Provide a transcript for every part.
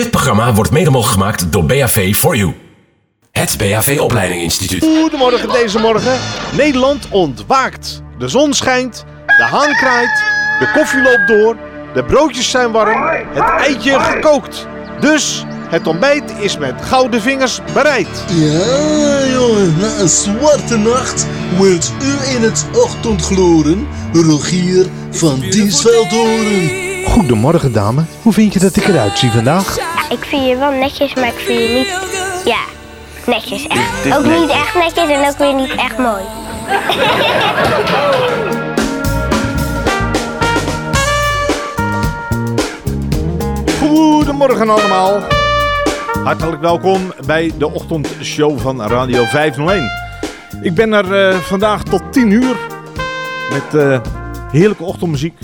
Dit programma wordt mede mogelijk gemaakt door BAV for You. Het BAV Opleiding Instituut. Goedemorgen deze morgen. Nederland ontwaakt. De zon schijnt, de haan kraait, de koffie loopt door, de broodjes zijn warm, het eitje gekookt. Dus het ontbijt is met gouden vingers bereid. Ja, jongen, na een zwarte nacht wordt u in het ochtendgloren Rogier van Diesveldhoren. Goedemorgen dame, hoe vind je dat ik eruit zie vandaag? Ja, ik vind je wel netjes, maar ik vind je niet... Ja, netjes. Echt. Ook niet echt netjes en ook weer niet echt mooi. Goedemorgen allemaal. Hartelijk welkom bij de ochtendshow van Radio 501. Ik ben er eh, vandaag tot 10 uur met eh, heerlijke ochtendmuziek.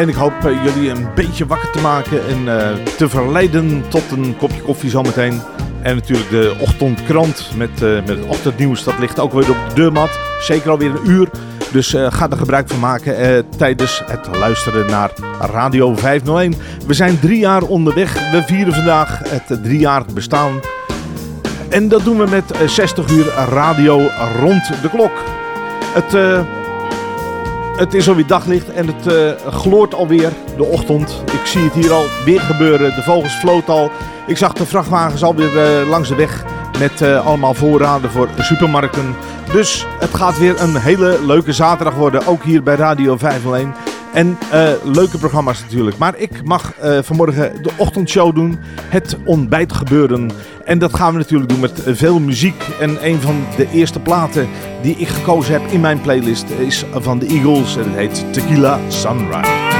En ik hoop eh, jullie een beetje wakker te maken en eh, te verleiden tot een kopje koffie zometeen. En natuurlijk de ochtendkrant met, eh, met het ochtendnieuws. Dat ligt ook weer op de deurmat. Zeker alweer een uur. Dus ga er gebruik van maken tijdens het luisteren naar Radio 501. We zijn drie jaar onderweg. We vieren vandaag het driejarig bestaan. En dat doen we met eh, 60 uur radio rond de klok. Het, het is alweer daglicht en het eh, gloort alweer de ochtend. Ik zie het hier al weer gebeuren. De vogels floten al. Ik zag de vrachtwagens alweer eh, langs de weg met eh, allemaal voorraden voor supermarkten. Dus het gaat weer een hele leuke zaterdag worden. Ook hier bij Radio 501. En eh, leuke programma's natuurlijk. Maar ik mag eh, vanmorgen de ochtendshow doen. Het ontbijt gebeuren. En dat gaan we natuurlijk doen met veel muziek. En een van de eerste platen die ik gekozen heb in mijn playlist is van de Eagles. En het heet Tequila Sunrise.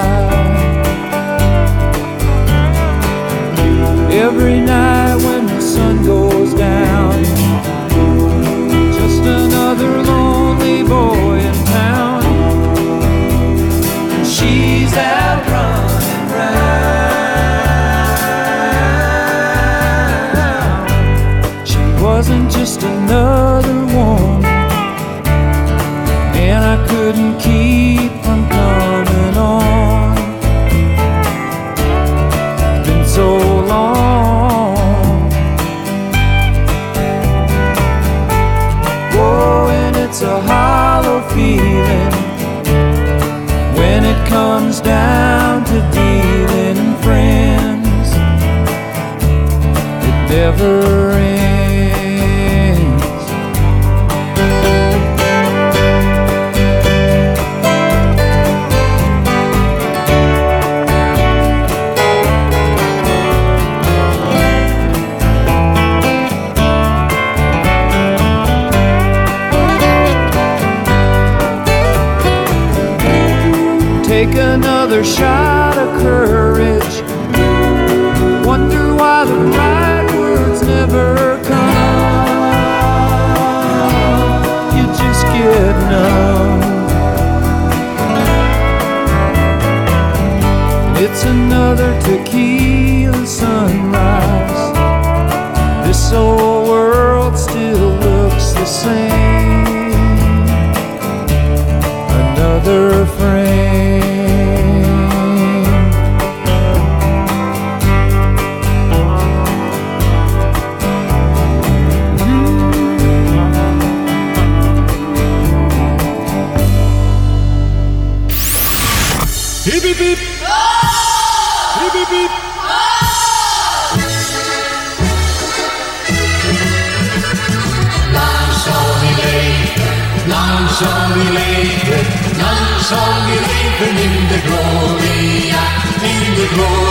Every night when the sun goes down, just another lonely boy in town. She's out running round. She wasn't just another woman and I couldn't down to dealing in friends. It never another shot of courage. Wonder why the right words never come. You just get numb. It's another tequila sunrise. In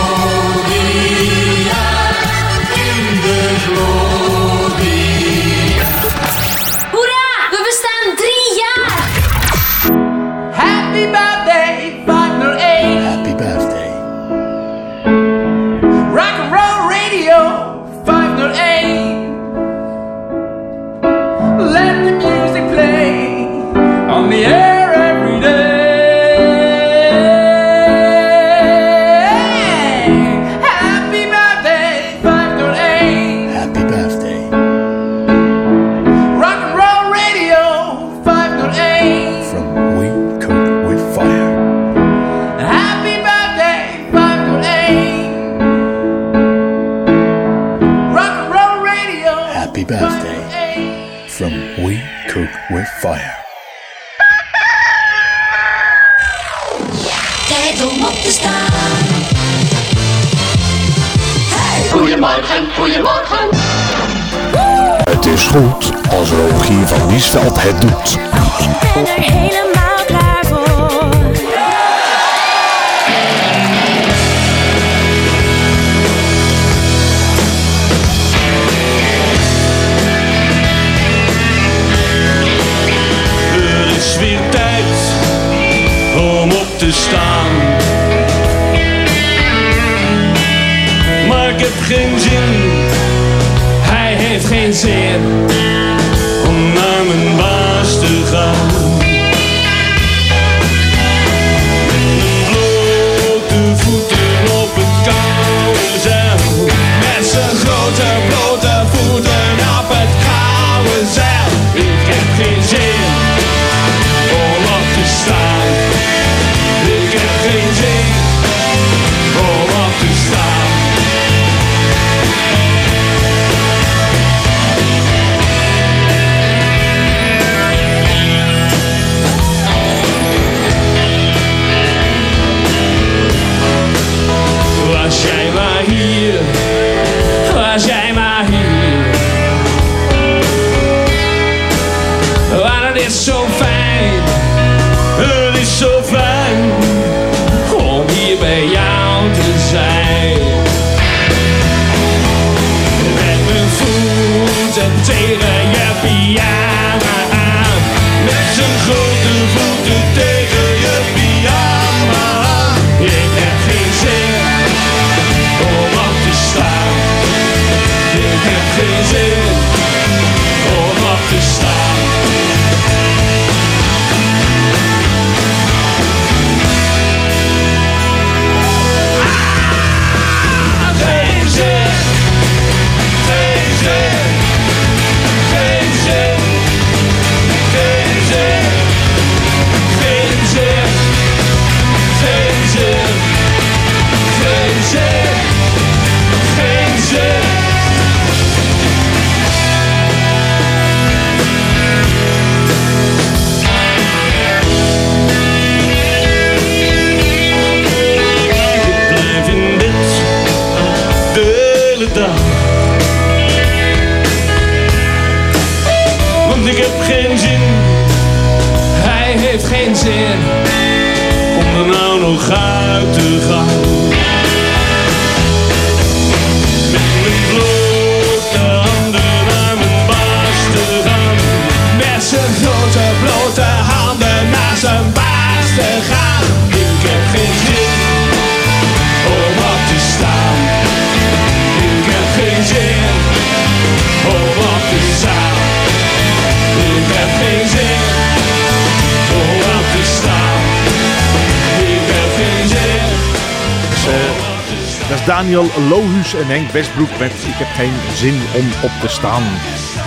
Henk Westbroek met Ik heb geen zin om op te staan.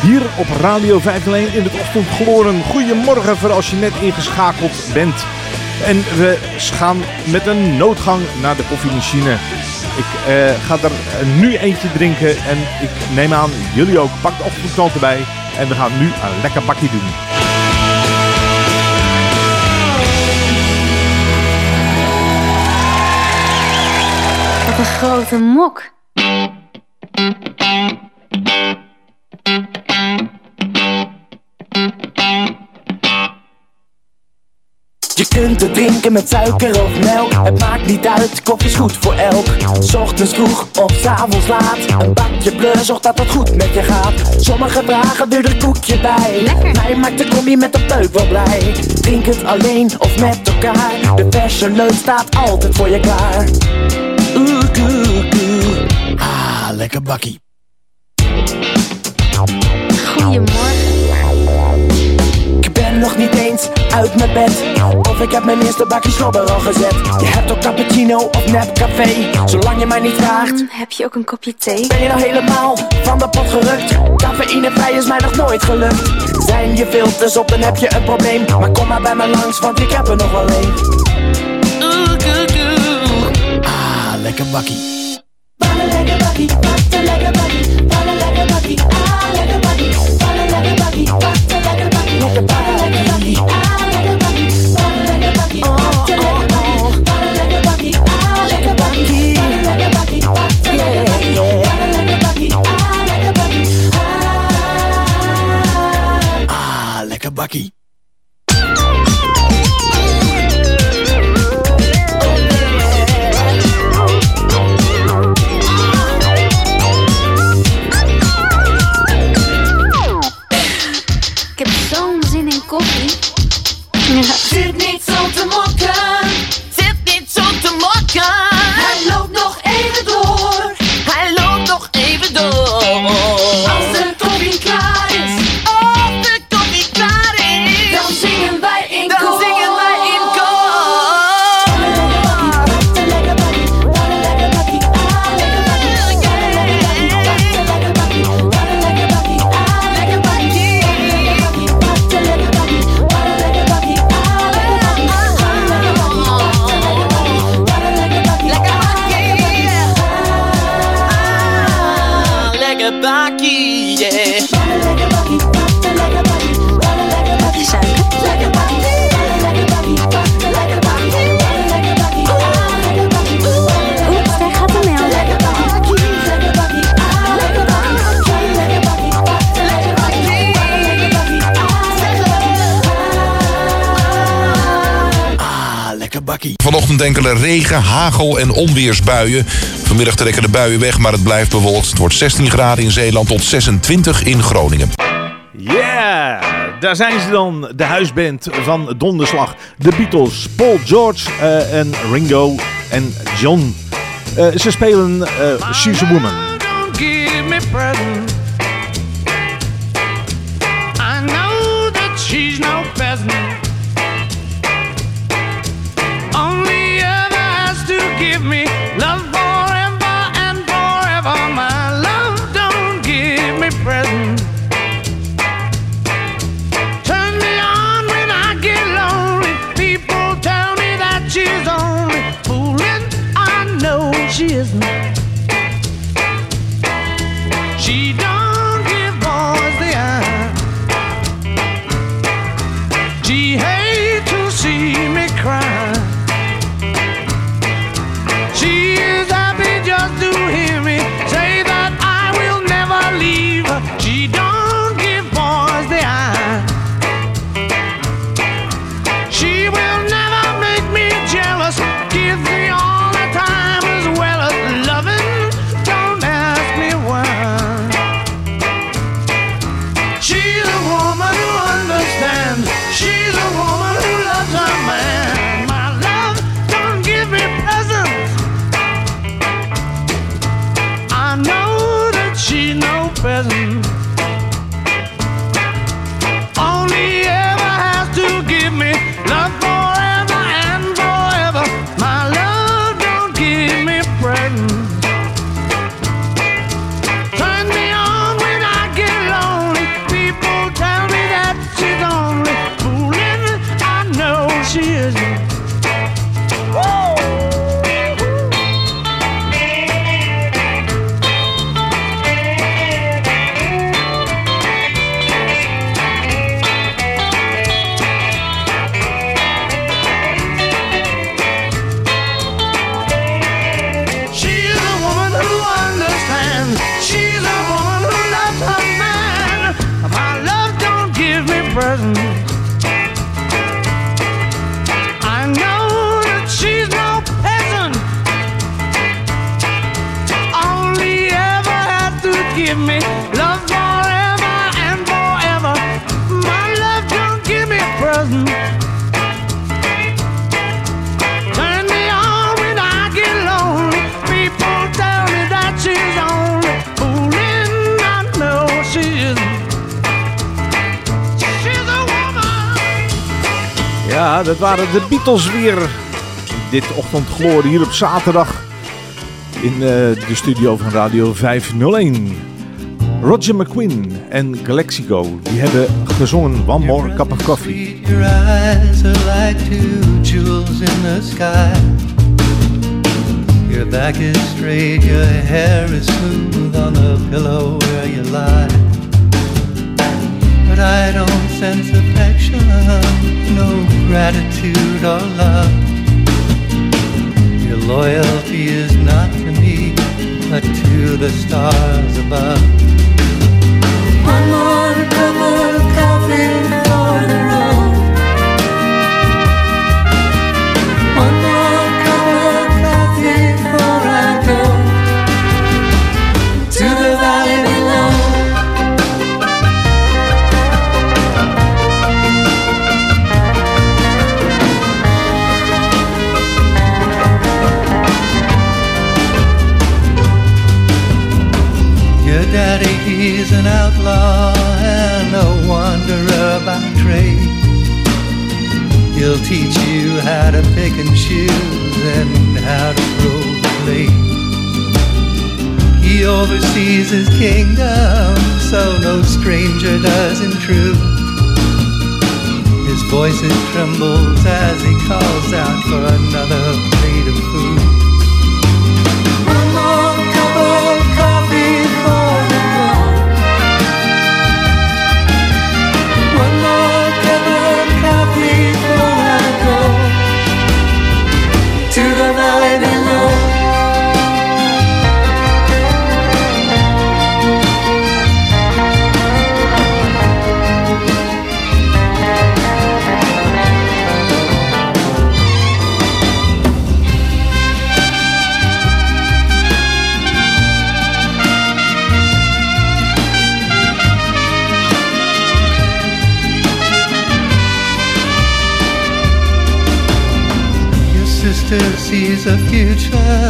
Hier op Radio 501 in het ochtendgloren. Goedemorgen voor als je net ingeschakeld bent. En we gaan met een noodgang naar de koffiemachine. Ik eh, ga er nu eentje drinken en ik neem aan jullie ook. Pak de ochtendkrant erbij en we gaan nu een lekker bakje doen. Wat een grote mok. Drinken met suiker of melk, het maakt niet uit, koffie is goed voor elk. Ochtends vroeg of 's avonds laat, een bakje bleu zorgt dat het goed met je gaat. Sommigen vragen er een koekje bij, mij maakt de koffie met een peuk wel blij. Drink het alleen of met elkaar, de verse leut staat altijd voor je klaar. Oeh, oeh, oeh. Ah, lekker bakkie. Goedemorgen. Ik ben nog niet eens uit mijn bed. Of ik heb mijn eerste bakje slobber al gezet. Je hebt ook cappuccino of nep café? Zolang je mij niet vraagt. Mm, heb je ook een kopje thee? Ben je nou helemaal van de pot gerukt? Cafeïnevrij is mij nog nooit gelukt. Zijn je filters op dan heb je een probleem. Maar kom maar bij me langs want ik heb er nog wel een. Oeh. Ah, lekker bakkie vanochtend enkele regen, hagel en onweersbuien. Vanmiddag trekken de buien weg, maar het blijft bewolkt. Het wordt 16 graden in Zeeland tot 26 in Groningen. Yeah! Daar zijn ze dan, de huisband van Donderslag. De Beatles, Paul George eh, en Ringo en John. Eh, ze spelen uh, She's a Woman. Ja, dat waren de Beatles weer. Dit ochtend gloren hier op zaterdag in uh, de studio van Radio 501. Roger McQueen en Galaxico die hebben gezongen One More Cup of Coffee. Your eyes are like two jewels in the sky. Your back is straight, your hair is smooth on the pillow where you lie. But I don't sense affection, no gratitude or love. Your loyalty is not to me, but to the stars above. daddy, he's an outlaw and a wanderer by trade. He'll teach you how to pick and choose and how to grow the blade. He oversees his kingdom, so no stranger does intrude. His voice it trembles as he calls out for another plate of food. Sees a future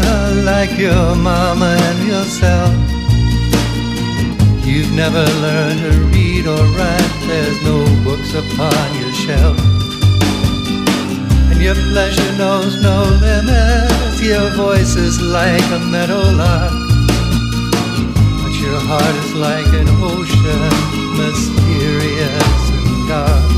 like your mama and yourself. You've never learned to read or write, there's no books upon your shelf. And your pleasure knows no limits, your voice is like a meadowlark. But your heart is like an ocean, mysterious and dark.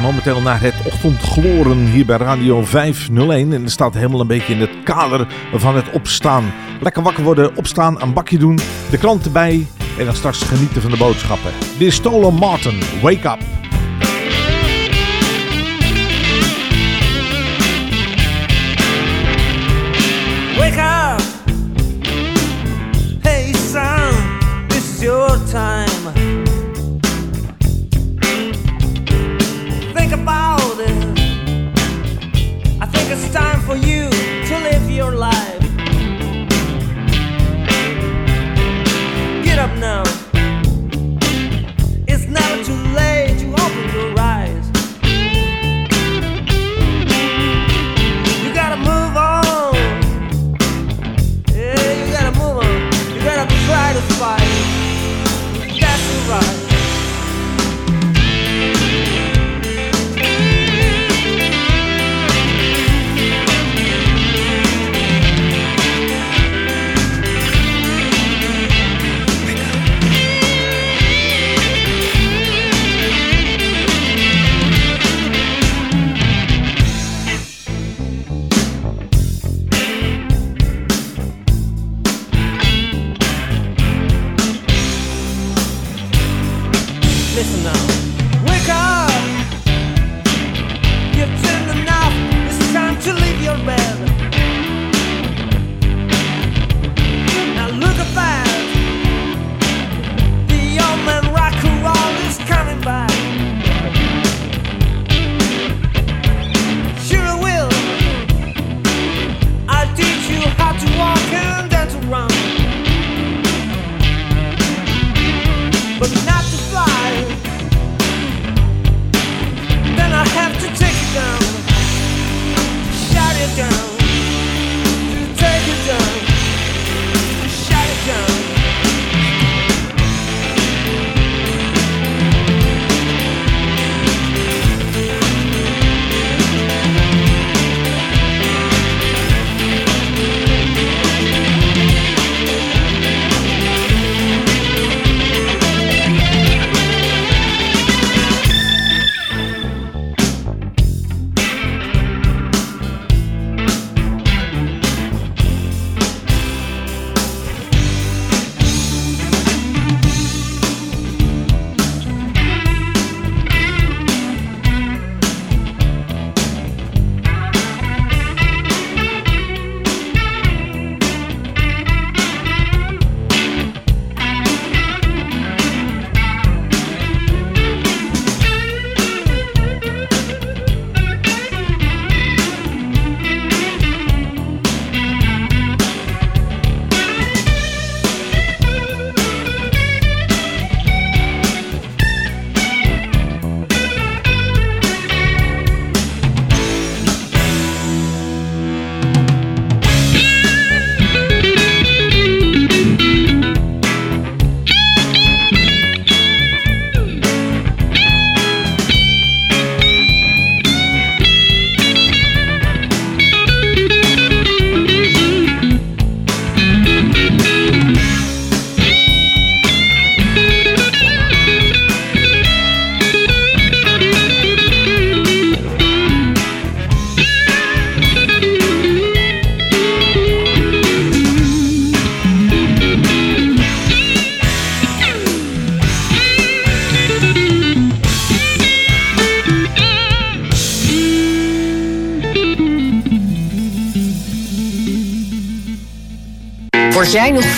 Momenteel naar het ochtendgloren hier bij Radio 501. En het staat helemaal een beetje in het kader van het opstaan. Lekker wakker worden, opstaan, een bakje doen, de krant erbij en dan straks genieten van de boodschappen. Dit is Stolen Martin, Wake Up. Wake up! Hey son, this is your time.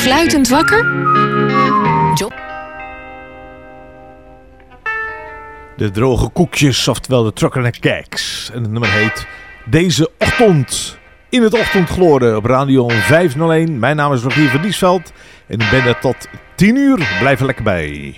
Fluitend wakker? Job. De droge koekjes, oftewel de trucker en keks. En het nummer heet Deze Ochtend. In het ochtendgloren op Radio 501. Mijn naam is Rogier van Diesveld. En ik ben er tot 10 uur. Blijf er lekker bij.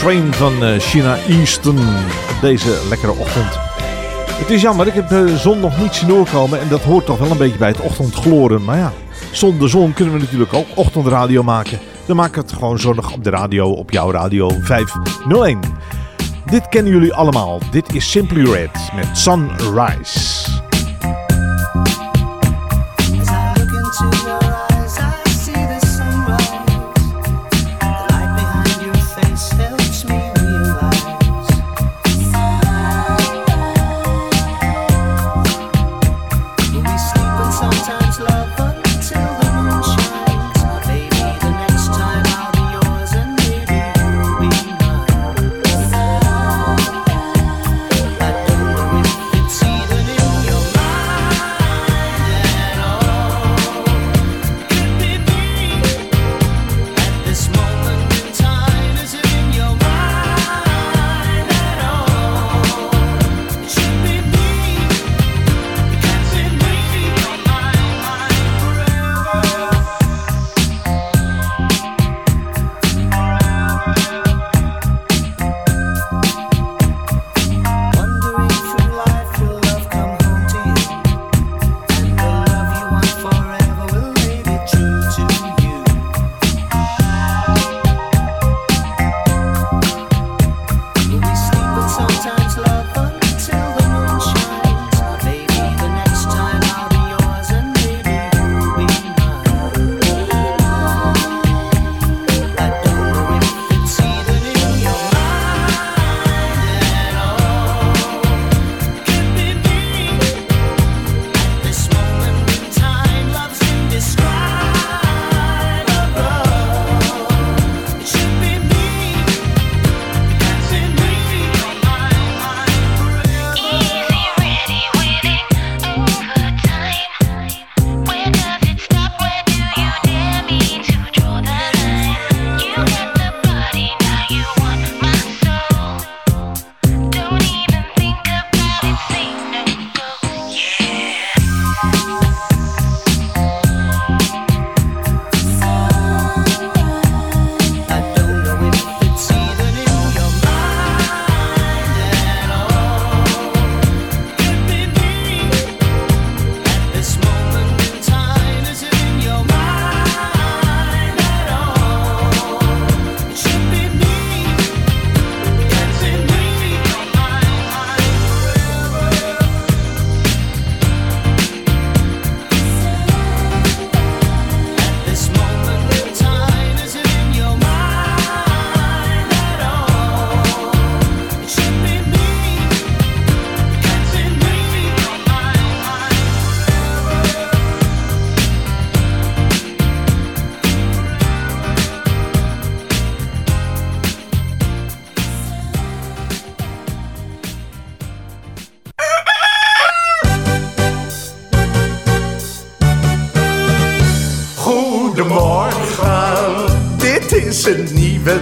Train van eh, China Easton op deze lekkere ochtend. Het is jammer, ik heb de zon nog niet zien doorkomen en dat hoort toch wel een beetje bij het ochtendgloren. Maar ja, zonder zon kunnen we natuurlijk ook ochtendradio maken. Dan maak het gewoon zonnig op de radio, op jouw radio 501. Dit kennen jullie allemaal. Dit is Simply Red met Sunrise.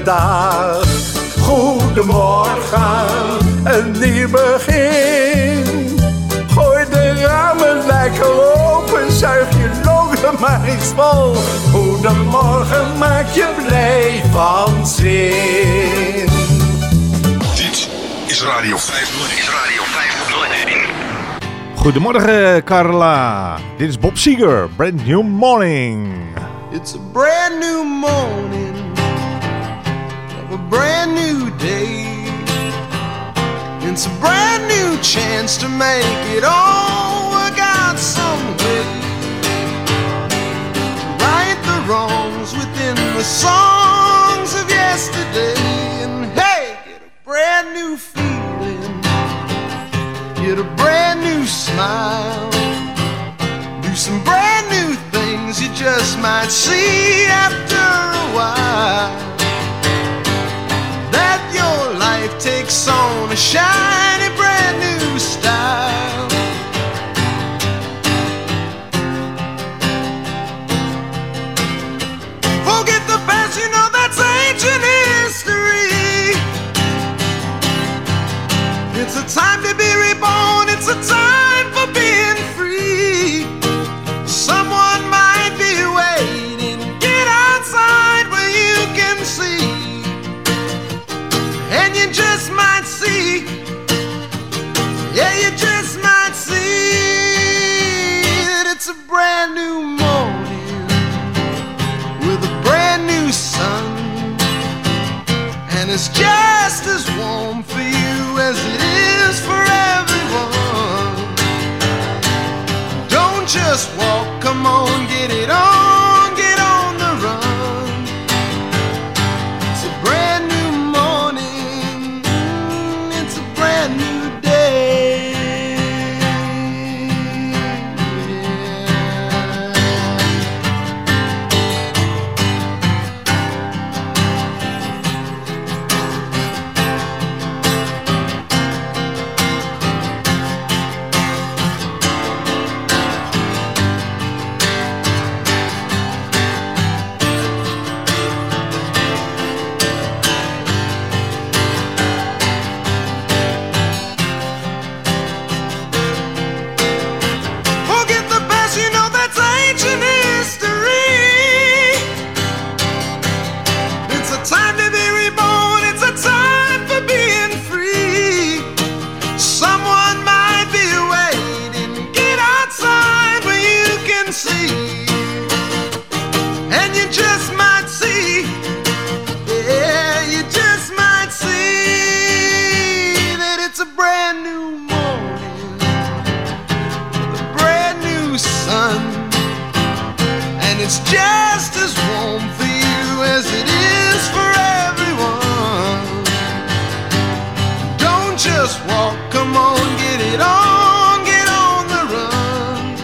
Dag. Goedemorgen, een nieuw begin. Gooi de ramen lekker open, zuig je longen maar eens vol. Goedemorgen, maak je blij van zin. Dit is Radio 501. Is Radio 501. Goedemorgen Carla. Dit is Bob Seeger, Brand New Morning. It's a brand new morning brand new day. It's a brand new chance to make it all work out some way. Right the wrongs within the songs of yesterday. And hey, get a brand new feeling. Get a brand new smile. Do some brand new things you just might see after a while. Life takes on a shiny brand new style. And it's just as warm for you as it is for everyone. Don't just walk It's just as warm for you as it is for everyone. Don't just walk, come on, get it on, get on the run.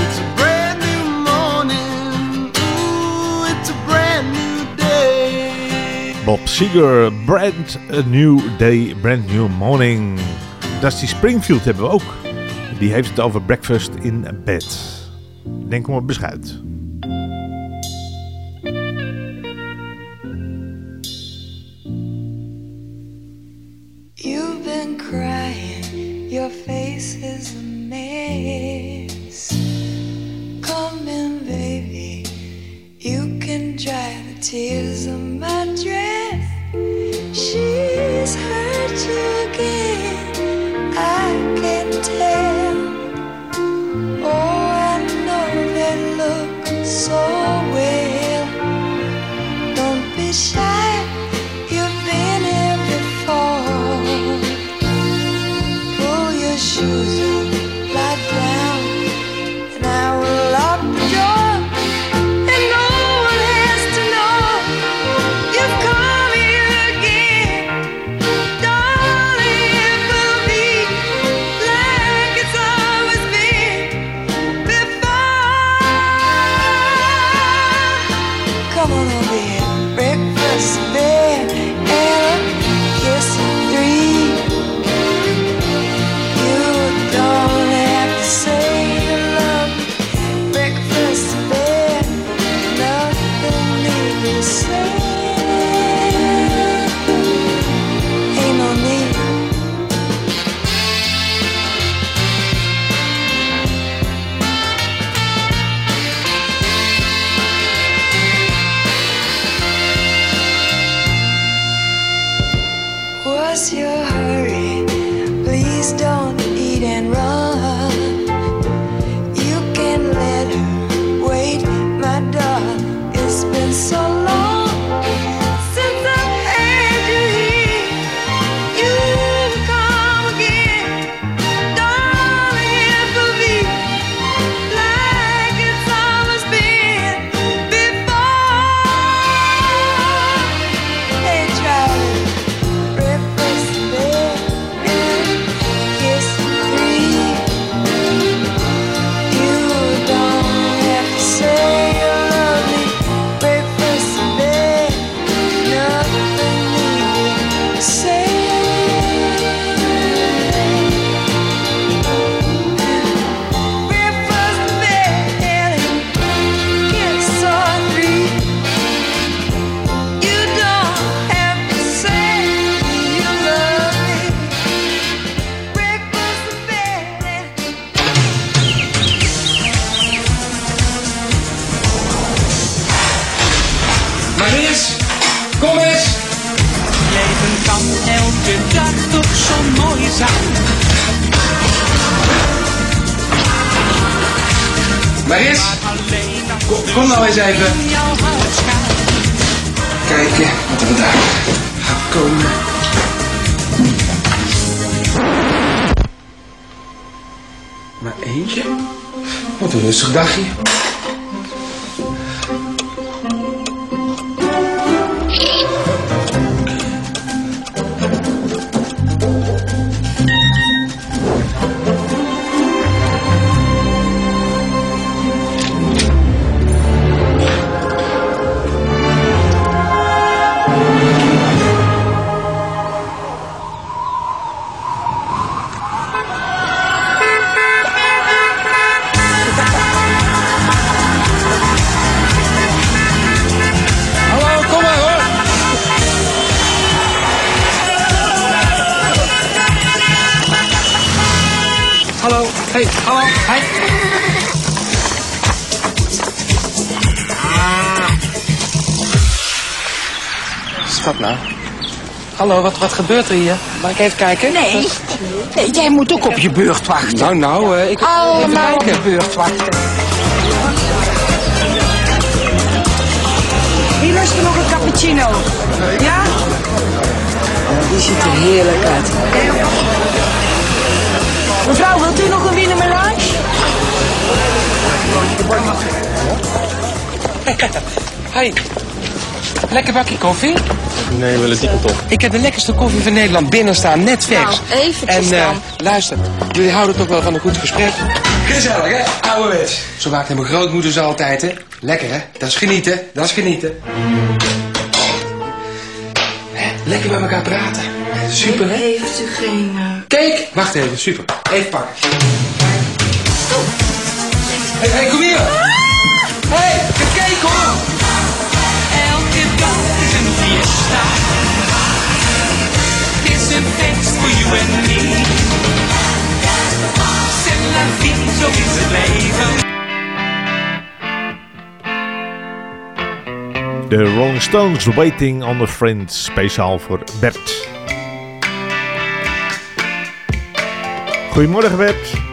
It's a brand new morning, ooh, it's a brand new day. Bob Seger, brand new day, brand new morning. Dusty Springfield hebben we ook. Die heeft het over breakfast in bed. Denk om het beschuit. Maar eentje? Wat een rustig dagje. Hallo, wat, wat gebeurt er hier? Mag ik even kijken? Nee. Nee, jij moet ook op je beurt wachten. Nou, nou, eh, ik... Allemaal op even je beurt wachten. Hier lust er nog een cappuccino. Ja? Die ziet er heerlijk uit. Mevrouw, wilt u nog een wiener melange? Hi. Lekker bakje koffie? Nee, wel een diepe top. Ik heb de lekkerste koffie van Nederland binnen staan, net vers. Nou, eventjes en, eh, dan. luister, jullie houden toch wel van een goed gesprek? Gezellig, hè? Ouderwets. Zo maakten mijn grootmoeders altijd, hè? Lekker, hè? Dat is genieten, dat is genieten. Hè, Lekker met elkaar praten. Super, hè? Heeft u geen... eh, Kijk! Wacht even, super. Even pakken. Hé, hey, kom hier! Hé, hey, kijk hoor! Voor you and me. C'est la vie, zo is het leven. De Rolling Stones Waiting on a Friend, speciaal voor Bert. Goedemorgen Bert.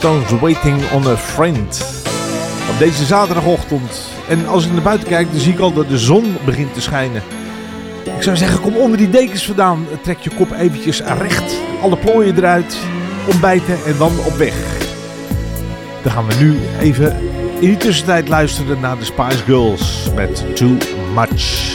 Stones Waiting on a Friend. Op deze zaterdagochtend. En als ik naar buiten kijk, dan zie ik al dat de zon begint te schijnen. Ik zou zeggen, kom onder die dekens vandaan. Trek je kop eventjes recht. Alle plooien eruit. Ontbijten en dan op weg. Dan gaan we nu even in de tussentijd luisteren naar de Spice Girls met Too Much.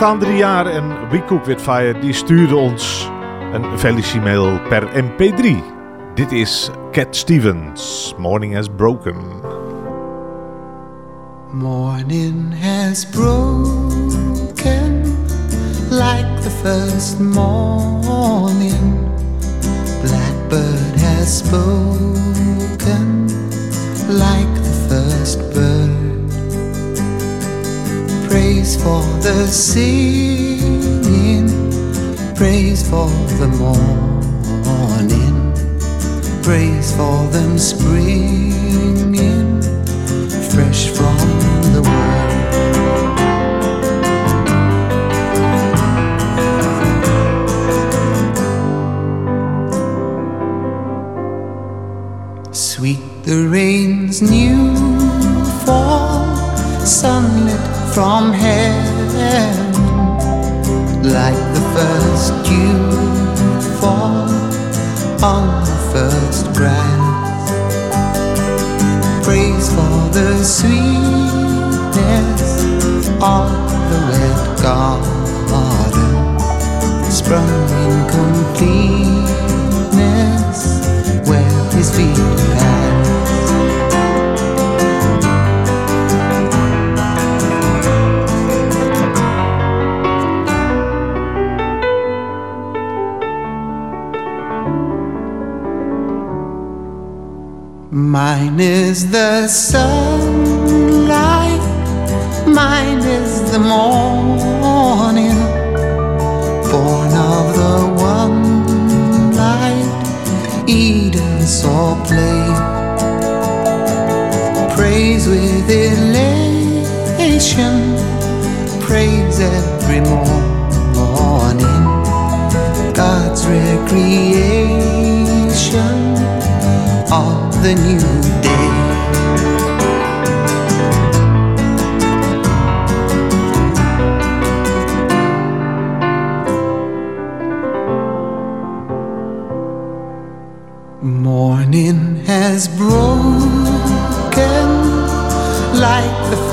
Drie jaar. En We Cook With Fire die stuurde ons een felicitmail per mp3. Dit is Cat Stevens, Morning Has Broken. Morning has broken like the first morning. Blackbird has spoken like the first bird. For the singing, praise for the morning, praise for them springing fresh from the world. Sweet the rain's new fall, sunlit from heaven, like the first dew fall on the first grass. Praise for the sweetness of the wet garden, sprung in completeness where his feet is the sunlight, mine is the morning, born of the one light Eden saw play. Praise with elation, praise every morning. God's recreation of the new day.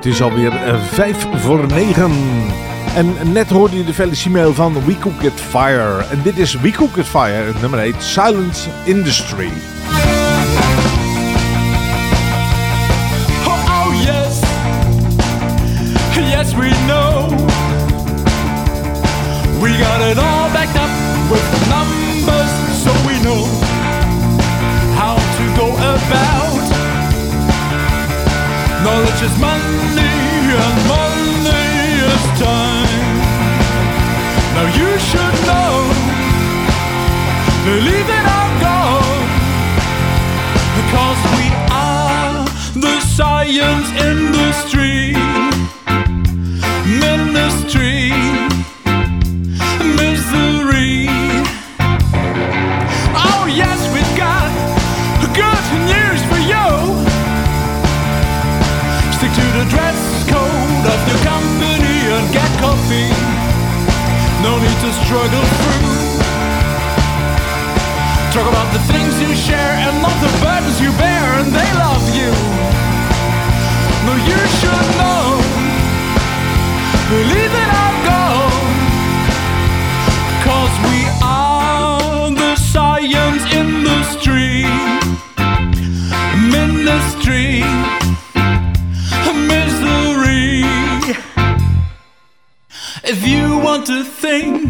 Het is alweer eh, vijf voor negen. En net hoorde je de felicitatie van We Cook It Fire. En dit is We Cook It Fire. Nummer heet Silence Industry. Struggle through. Talk about the things you share and not the burdens you bear and they love you. No you should know. Believe in our goal Cause we are the science industry. Ministry. Misery. If you want to think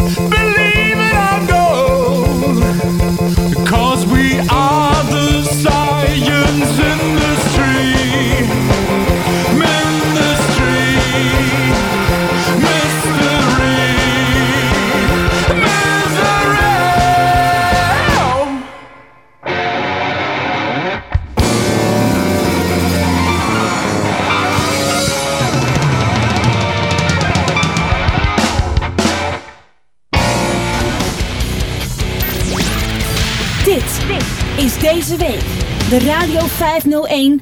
de Radio 501.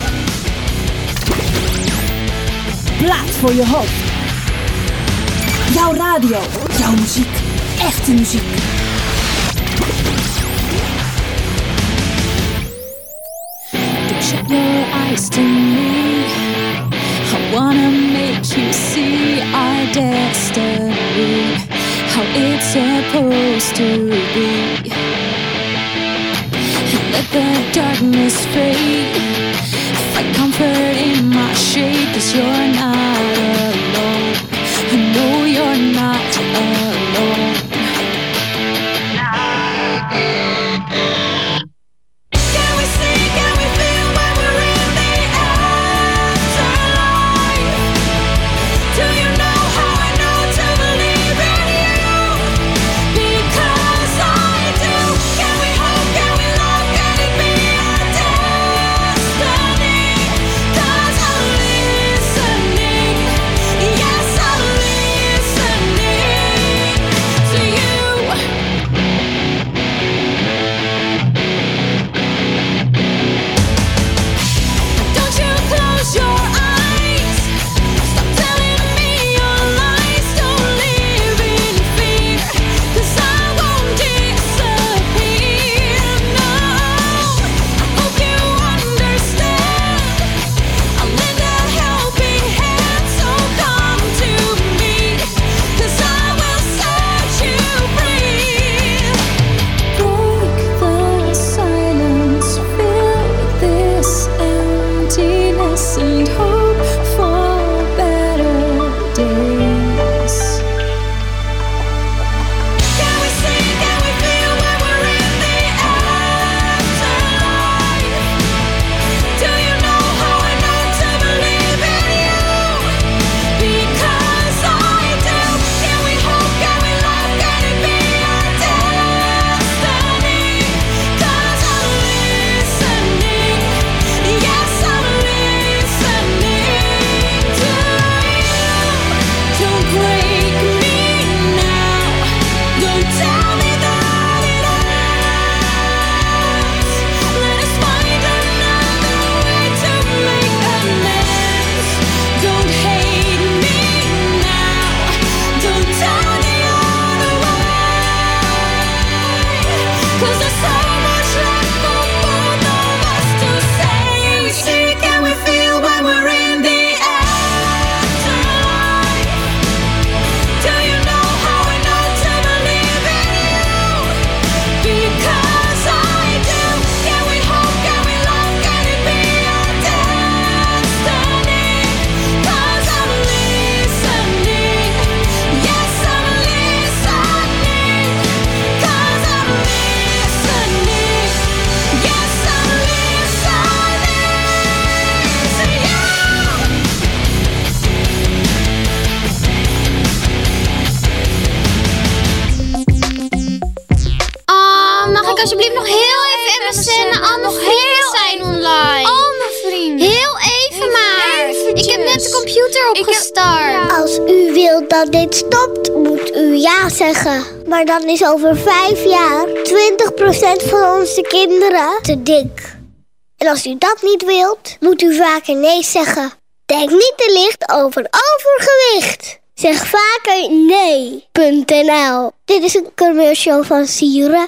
Plaat voor je hoofd. Jouw radio, jouw muziek, echte muziek. Shut your eyes to me. I wanna make you see our destiny, how it's supposed to be. The dan is over vijf jaar 20% van onze kinderen te dik. En als u dat niet wilt, moet u vaker nee zeggen. Denk niet te licht over overgewicht. Zeg vaker nee.nl. Dit is een commercial van Sieren.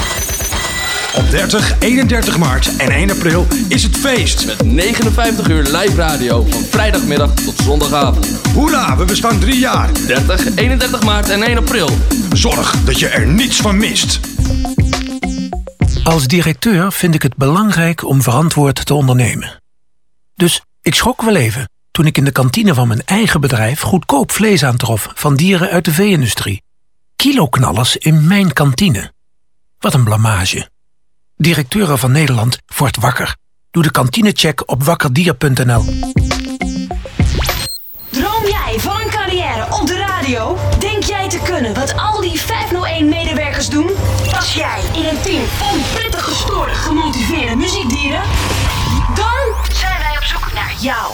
Op 30, 31 maart en 1 april is het feest. Met 59 uur live radio van vrijdagmiddag tot zondagavond. Hoera, we bestaan drie jaar. 30, 31 maart en 1 april. Zorg dat je er niets van mist. Als directeur vind ik het belangrijk om verantwoord te ondernemen. Dus ik schrok wel even toen ik in de kantine van mijn eigen bedrijf goedkoop vlees aantrof van dieren uit de vee-industrie. Kiloknallers in mijn kantine. Wat een blamage. Directeuren van Nederland wordt wakker. Doe de kantinecheck op wakkerdier.nl. Droom jij van een carrière op de radio? Denk jij te kunnen wat al die 501-medewerkers doen? Pas jij in een team van prettig gestoorde, gemotiveerde muziekdieren? Dan zijn wij op zoek naar jou.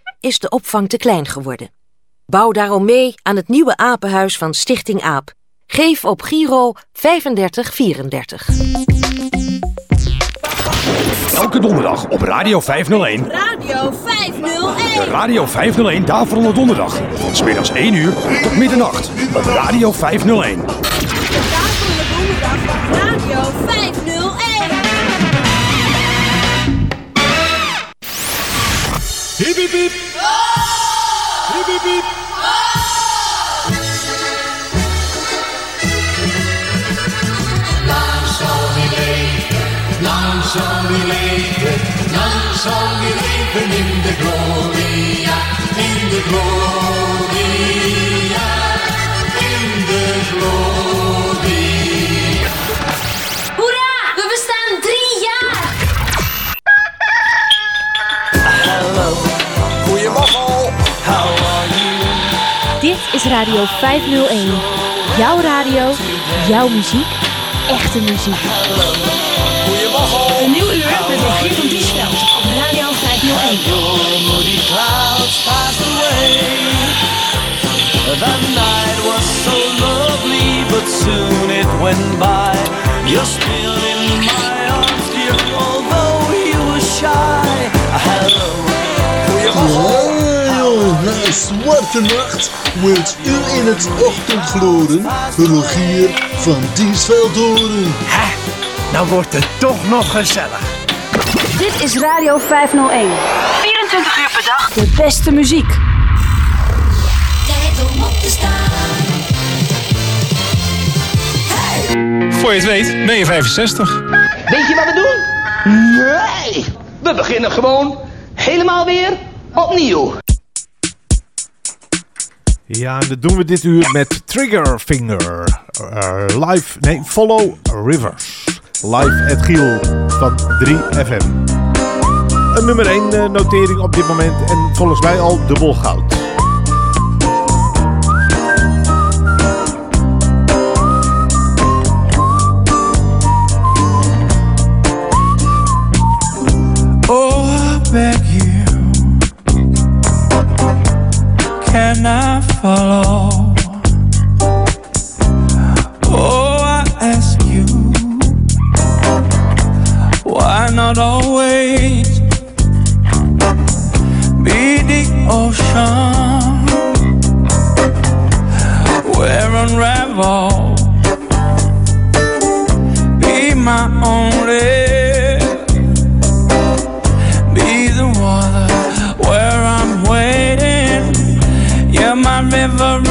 is de opvang te klein geworden. Bouw daarom mee aan het nieuwe apenhuis van Stichting AAP. Geef op Giro 3534. Elke donderdag op Radio 501. Radio 501. Radio 501 Daverende Donderdag. Van middags 1 uur tot middernacht. Op Radio 501. Radio 501. Hiep, hiep, hiep. Hiep, hiep, hiep. In de gloria, in de gloria, is Radio 501. Jouw radio, jouw muziek, echte muziek. Goeiemorgen. Een nieuw uur met Rogier van Diesveld op Radio 501. moody clouds passed away. The night was so lovely, but soon it went by. You're still in my arms, dear, although you were shy. Hello, goeiemorgen. Na een zwarte nacht wordt u in het ochtendgloren Rogier van Diesveldhoren. Nou wordt het toch nog gezellig. Dit is Radio 501. 24 uur per dag de beste muziek. Tijd om op te staan. Voor je het weet ben je 65. Weet je wat we doen? Nee! We beginnen gewoon helemaal weer opnieuw. Ja, en dat doen we dit uur met Triggerfinger. Eh, live, nee, Follow Rivers. Live at Giel van 3FM. Een nummer 1 notering op dit moment en volgens mij al dubbel goud. Can I follow? Oh, I ask you, why not always be the ocean where unravel? Be my only river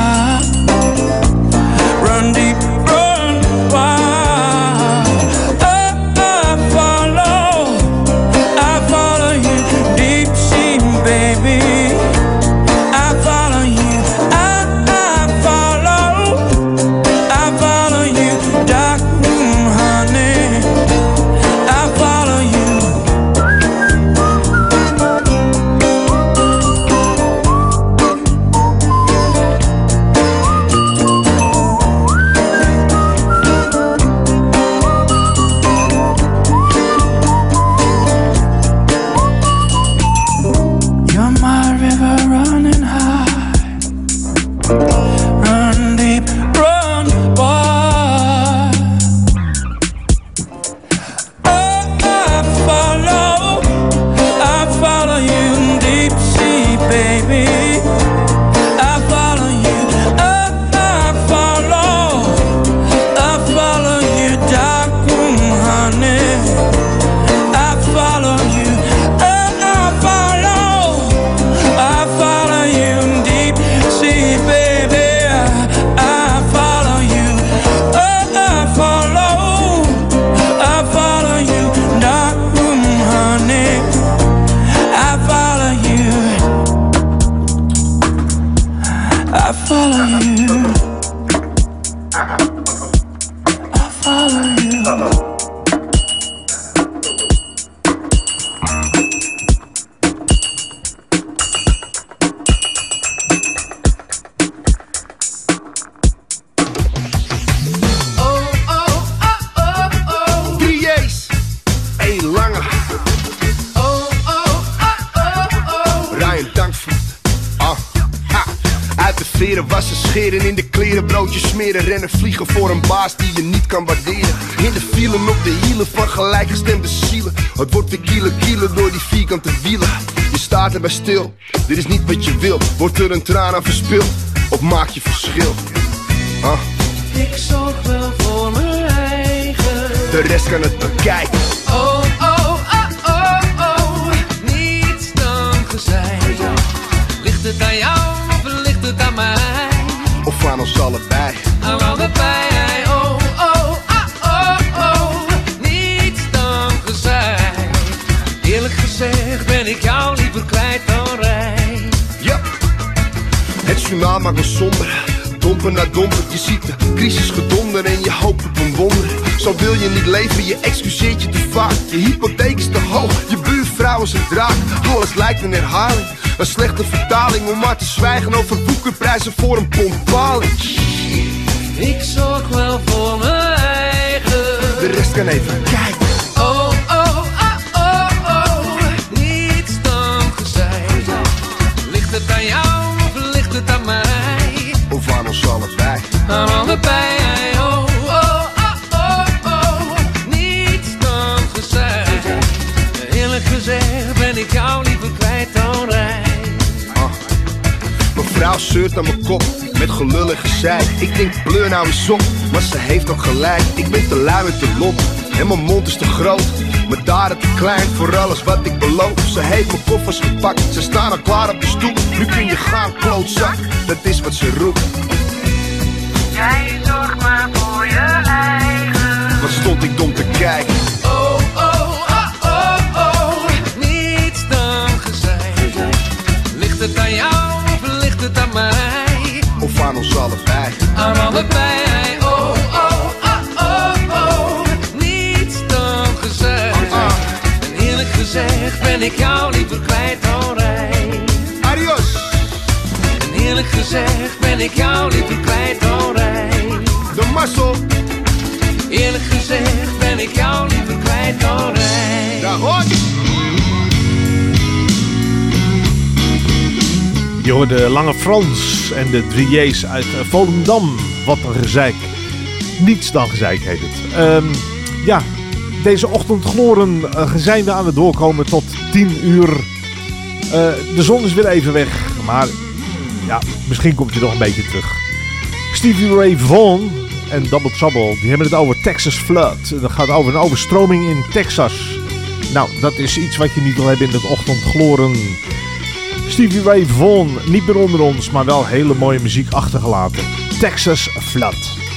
Dit is niet wat je wilt. Wordt er een traan aan verspild, crisis gedonder en je hoopt op een wonder. Zo wil je niet leven, je excuseert je te vaak. Je hypotheek is te hoog, je buurvrouw is een draak. Alles lijkt een herhaling, een slechte vertaling om maar te zwijgen over boekenprijzen voor een pond paling. Ik zorg wel voor mijn eigen. De rest kan even kijken. Vrouw zeurt aan mijn kop met gelul en gezeik. Ik denk bleur nou eens op, maar ze heeft ook gelijk. Ik ben te lui en te lomp en mijn mond is te groot. Mijn daden te klein voor alles wat ik beloof. Ze heeft mijn koffers gepakt, ze staan al klaar op de stoep. Nu kun je gaan, klootzak, dat is wat ze roept. Ben ik jou liever kwijt dan rij. Adios. En eerlijk gezegd ben ik jou liever kwijt dan rij. De mazzel. Eerlijk gezegd ben ik jou liever kwijt dan rij. Daar hoort Je hoorde Lange Frans en de 3J's uit eh, Volendam. Wat een gezeik. Niets dan gezeik heet het. Ehm, ja, deze ochtendgloren uh, zijn we aan het doorkomen tot 10 uur. Eh, de zon is weer even weg, maar ja, misschien komt hij nog een beetje terug. Stevie Ray Vaughan en Double Trouble, die hebben het over Texas Flood. Dat gaat over een overstroming in Texas. Nou, dat is iets wat je niet wil hebben in het ochtendgloren. Stevie Ray Vaughan, niet meer onder ons, maar wel hele mooie muziek achtergelaten. Texas Flood.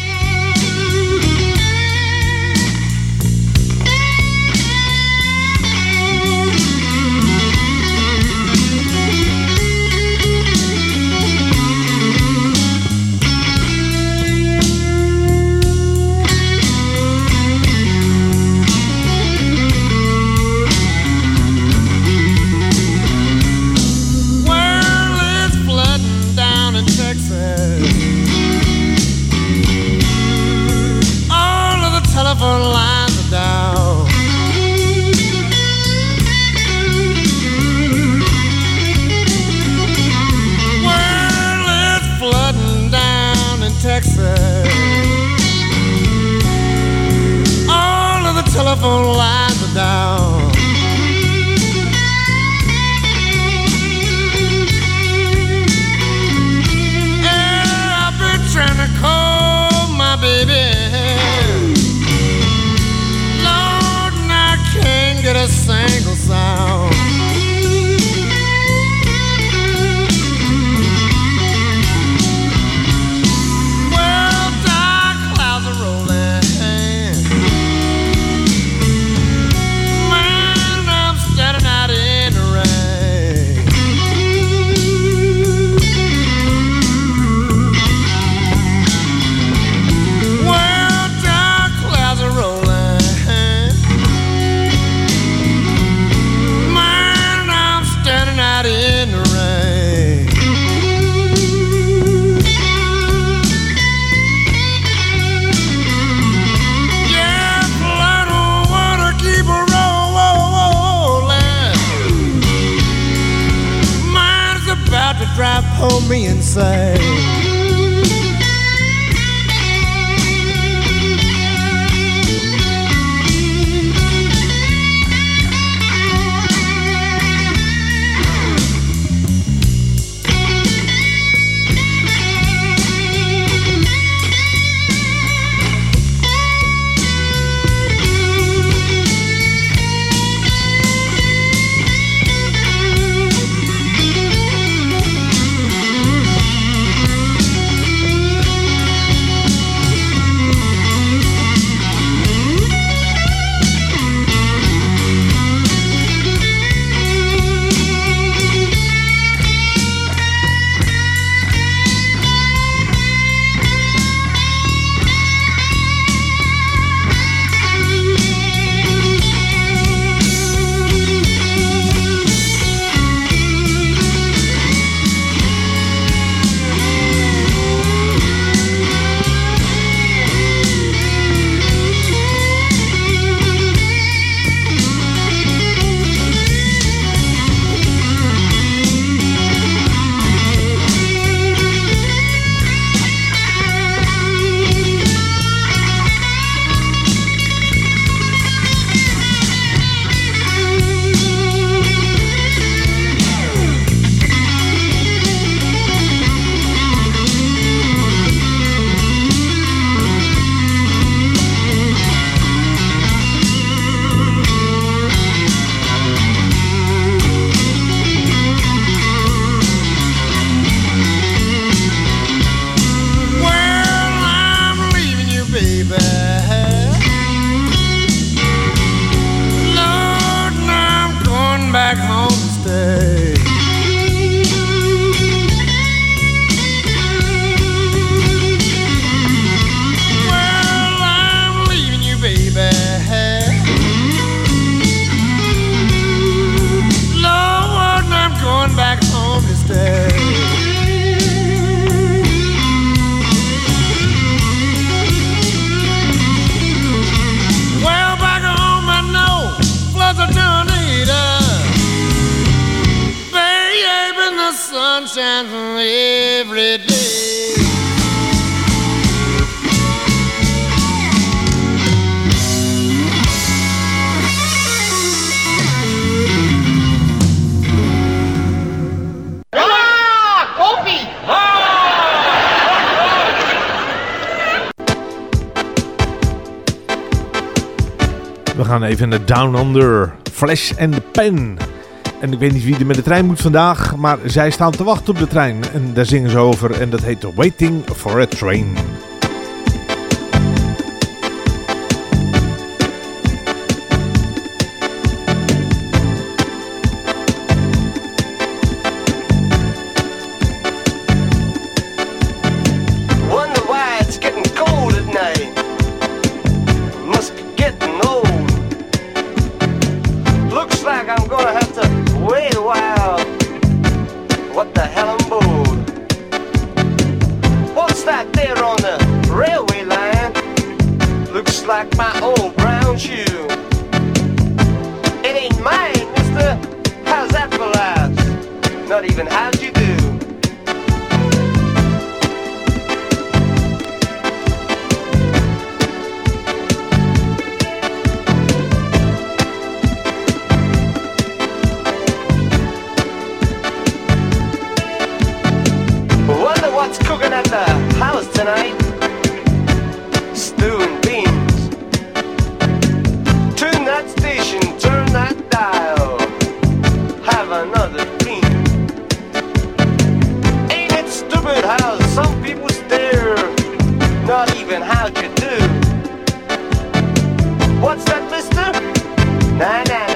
Even naar Down Under. Flash and the Pen. En ik weet niet wie er met de trein moet vandaag, maar zij staan te wachten op de trein. En daar zingen ze over en dat heet Waiting for a Train. word how some people stare, not even how you do. What's that, mister? Nah, nah.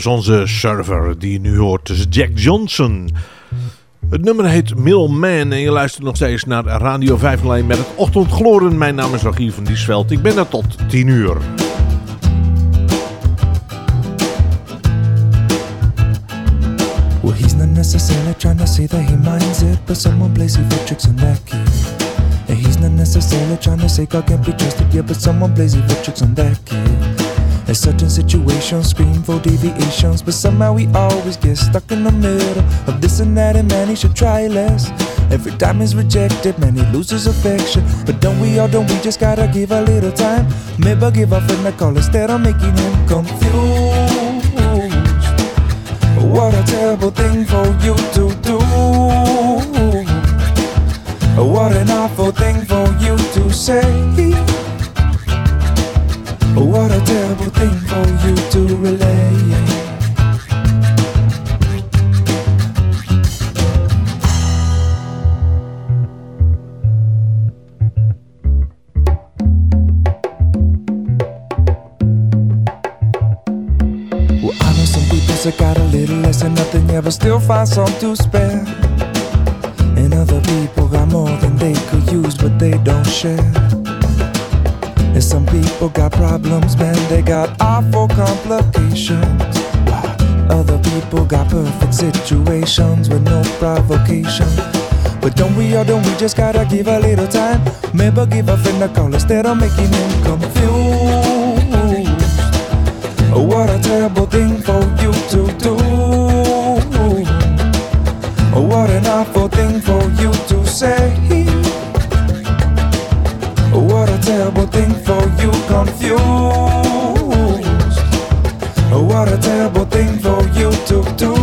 Is onze server die je nu hoort. Dus Jack Johnson. Het nummer heet Millman en je luistert nog steeds naar Radio 501 met het Ochtendgloren. Mijn naam is Rogier van Diesveld. Ik ben er tot 10 uur. Well, he's not necessarily trying to say that he minds it, but someone plays evil tricks on that kid. And he's not necessarily trying to say God can't be trusted, yeah, but someone plays evil tricks on that kid. And certain situations scream for deviations, but somehow we always get stuck in the middle of this and that, and man, he should try less. Every time he's rejected, man, he loses affection. But don't we all, don't we just gotta give a little time? Maybe give a friend a call instead of making him confused. What a terrible thing for you to do. What an awful thing for you to say. What a terrible thing for you to relay. Well, I know some people that got a little less than nothing, but still find some to spare. And other people got more than they could use, but they don't share. And some people got problems, man, they got awful complications. Other people got perfect situations with no provocation. But don't we all, don't we just gotta give a little time? Maybe give a friend a call instead of making him confused. Oh, what a terrible thing for you to do. Oh, what an awful thing for you to say. What a terrible thing for you confused. What a terrible thing for you to do.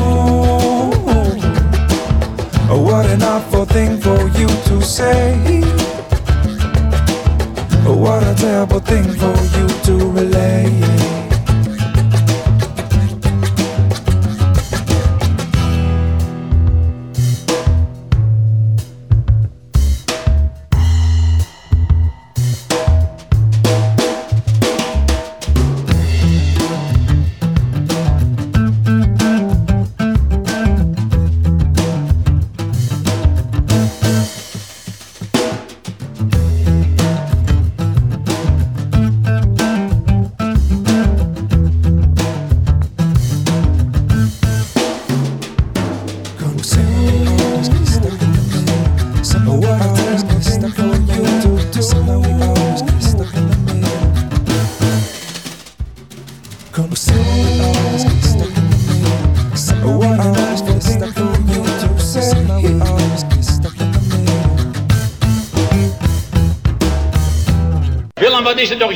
What an awful thing for you to say. What a terrible thing for you to relay.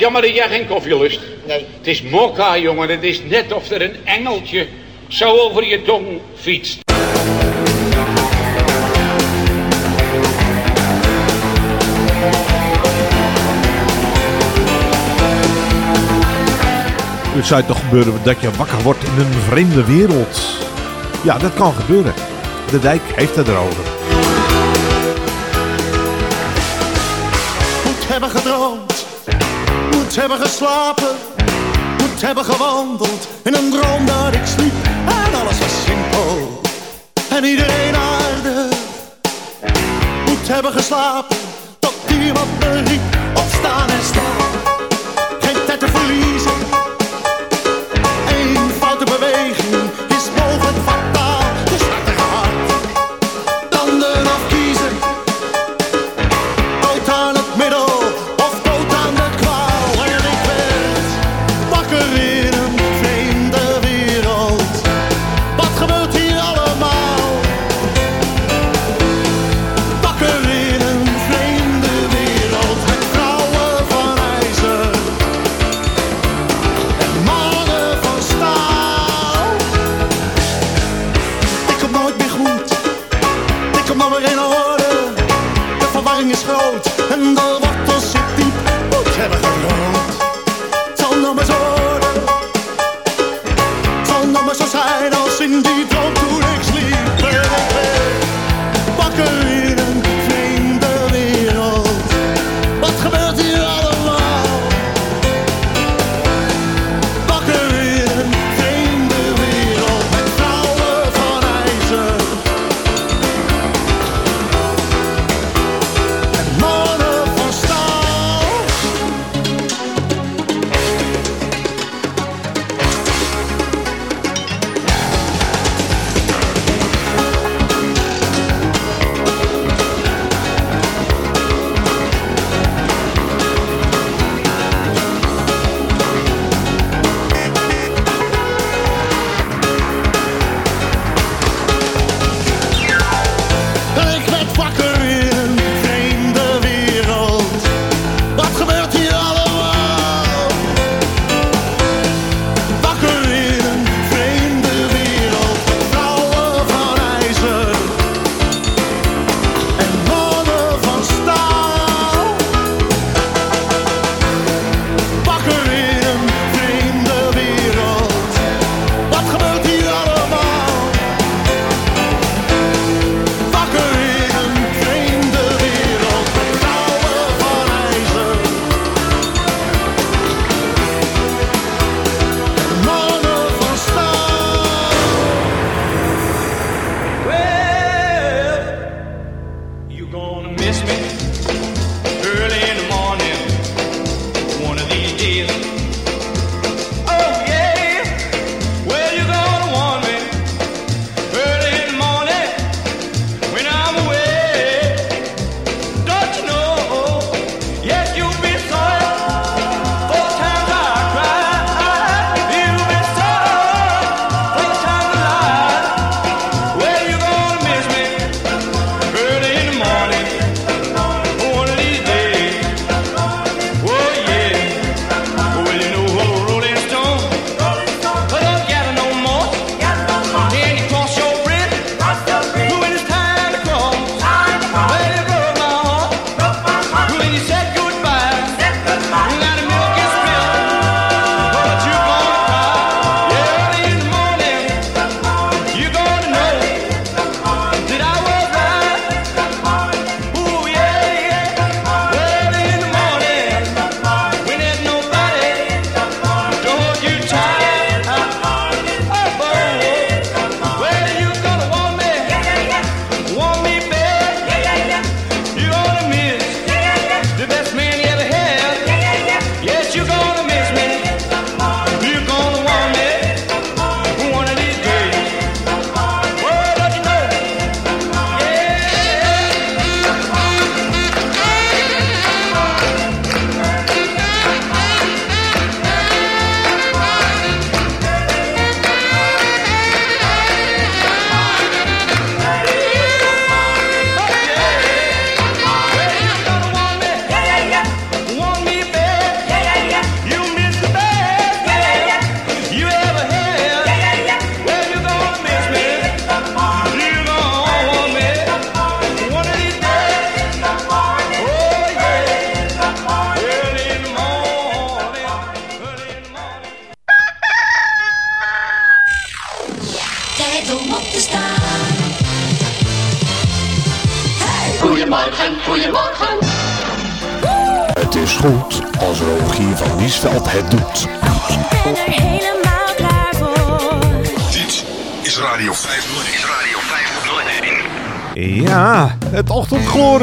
Jammer dat jij geen koffie lust? Nee. Het is mokka, jongen. Het is net of er een engeltje zo over je tong fietst. Het zou toch gebeuren dat je wakker wordt in een vreemde wereld? Ja, dat kan gebeuren. De dijk heeft het erover. Moet hebben geslapen, moet hebben gewandeld in een droom dat ik sliep en alles was simpel en iedereen aardig. Moet hebben geslapen tot iemand me riep, opstaan en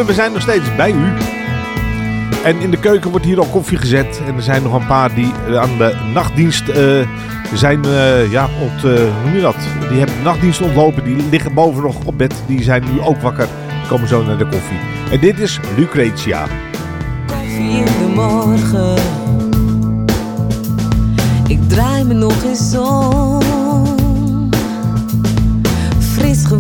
We zijn nog steeds bij u. En in de keuken wordt hier al koffie gezet. En er zijn nog een paar die eh, aan de nachtdienst eh, zijn, eh, ja, hoe noem je dat? Die hebben de nachtdienst ontlopen. Die liggen boven nog op bed. Die zijn nu ook wakker. Komen zo naar de koffie. En dit is Lucretia. koffie in de morgen. Ik draai me nog eens om.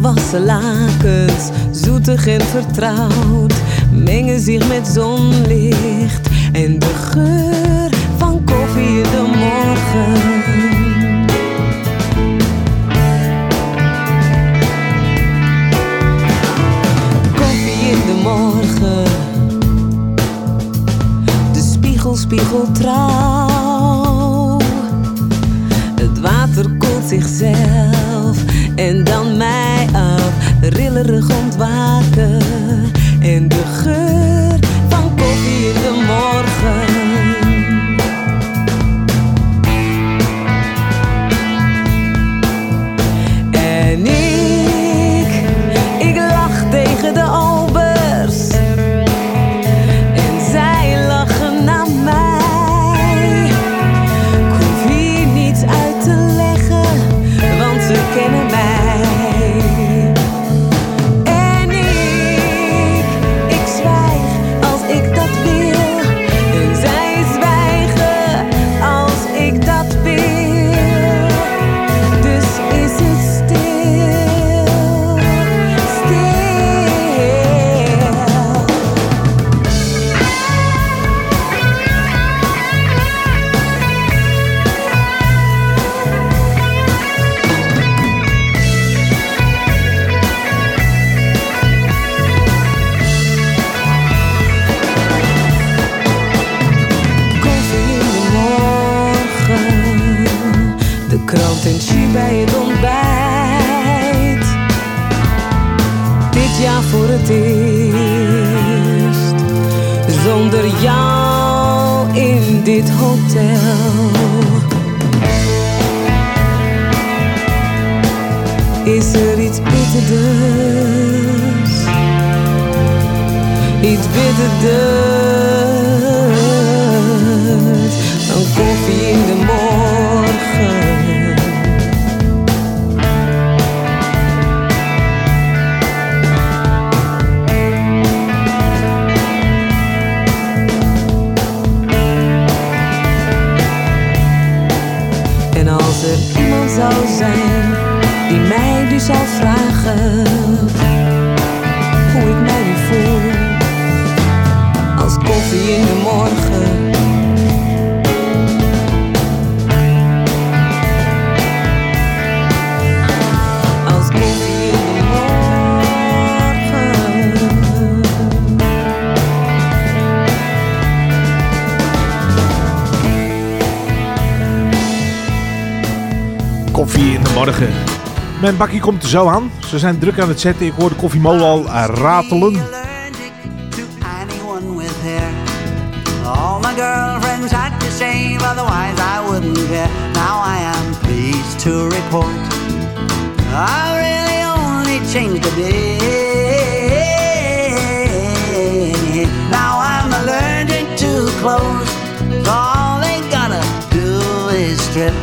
Gewassen lakens, zoetig en vertrouwd, mengen zich met zonlicht en de geur van koffie in de morgen. Koffie in de morgen. De spiegel spiegelt trouw. Het water koelt zichzelf en dan. Ontwaken en de geur Mijn bakkie komt er zo aan. Ze zijn druk aan het zetten. Ik hoor de koffiemolen al eh, ratelen. I am pleased to report I really only changed a bit. Now I'm allergic to so all they gotta do is strip.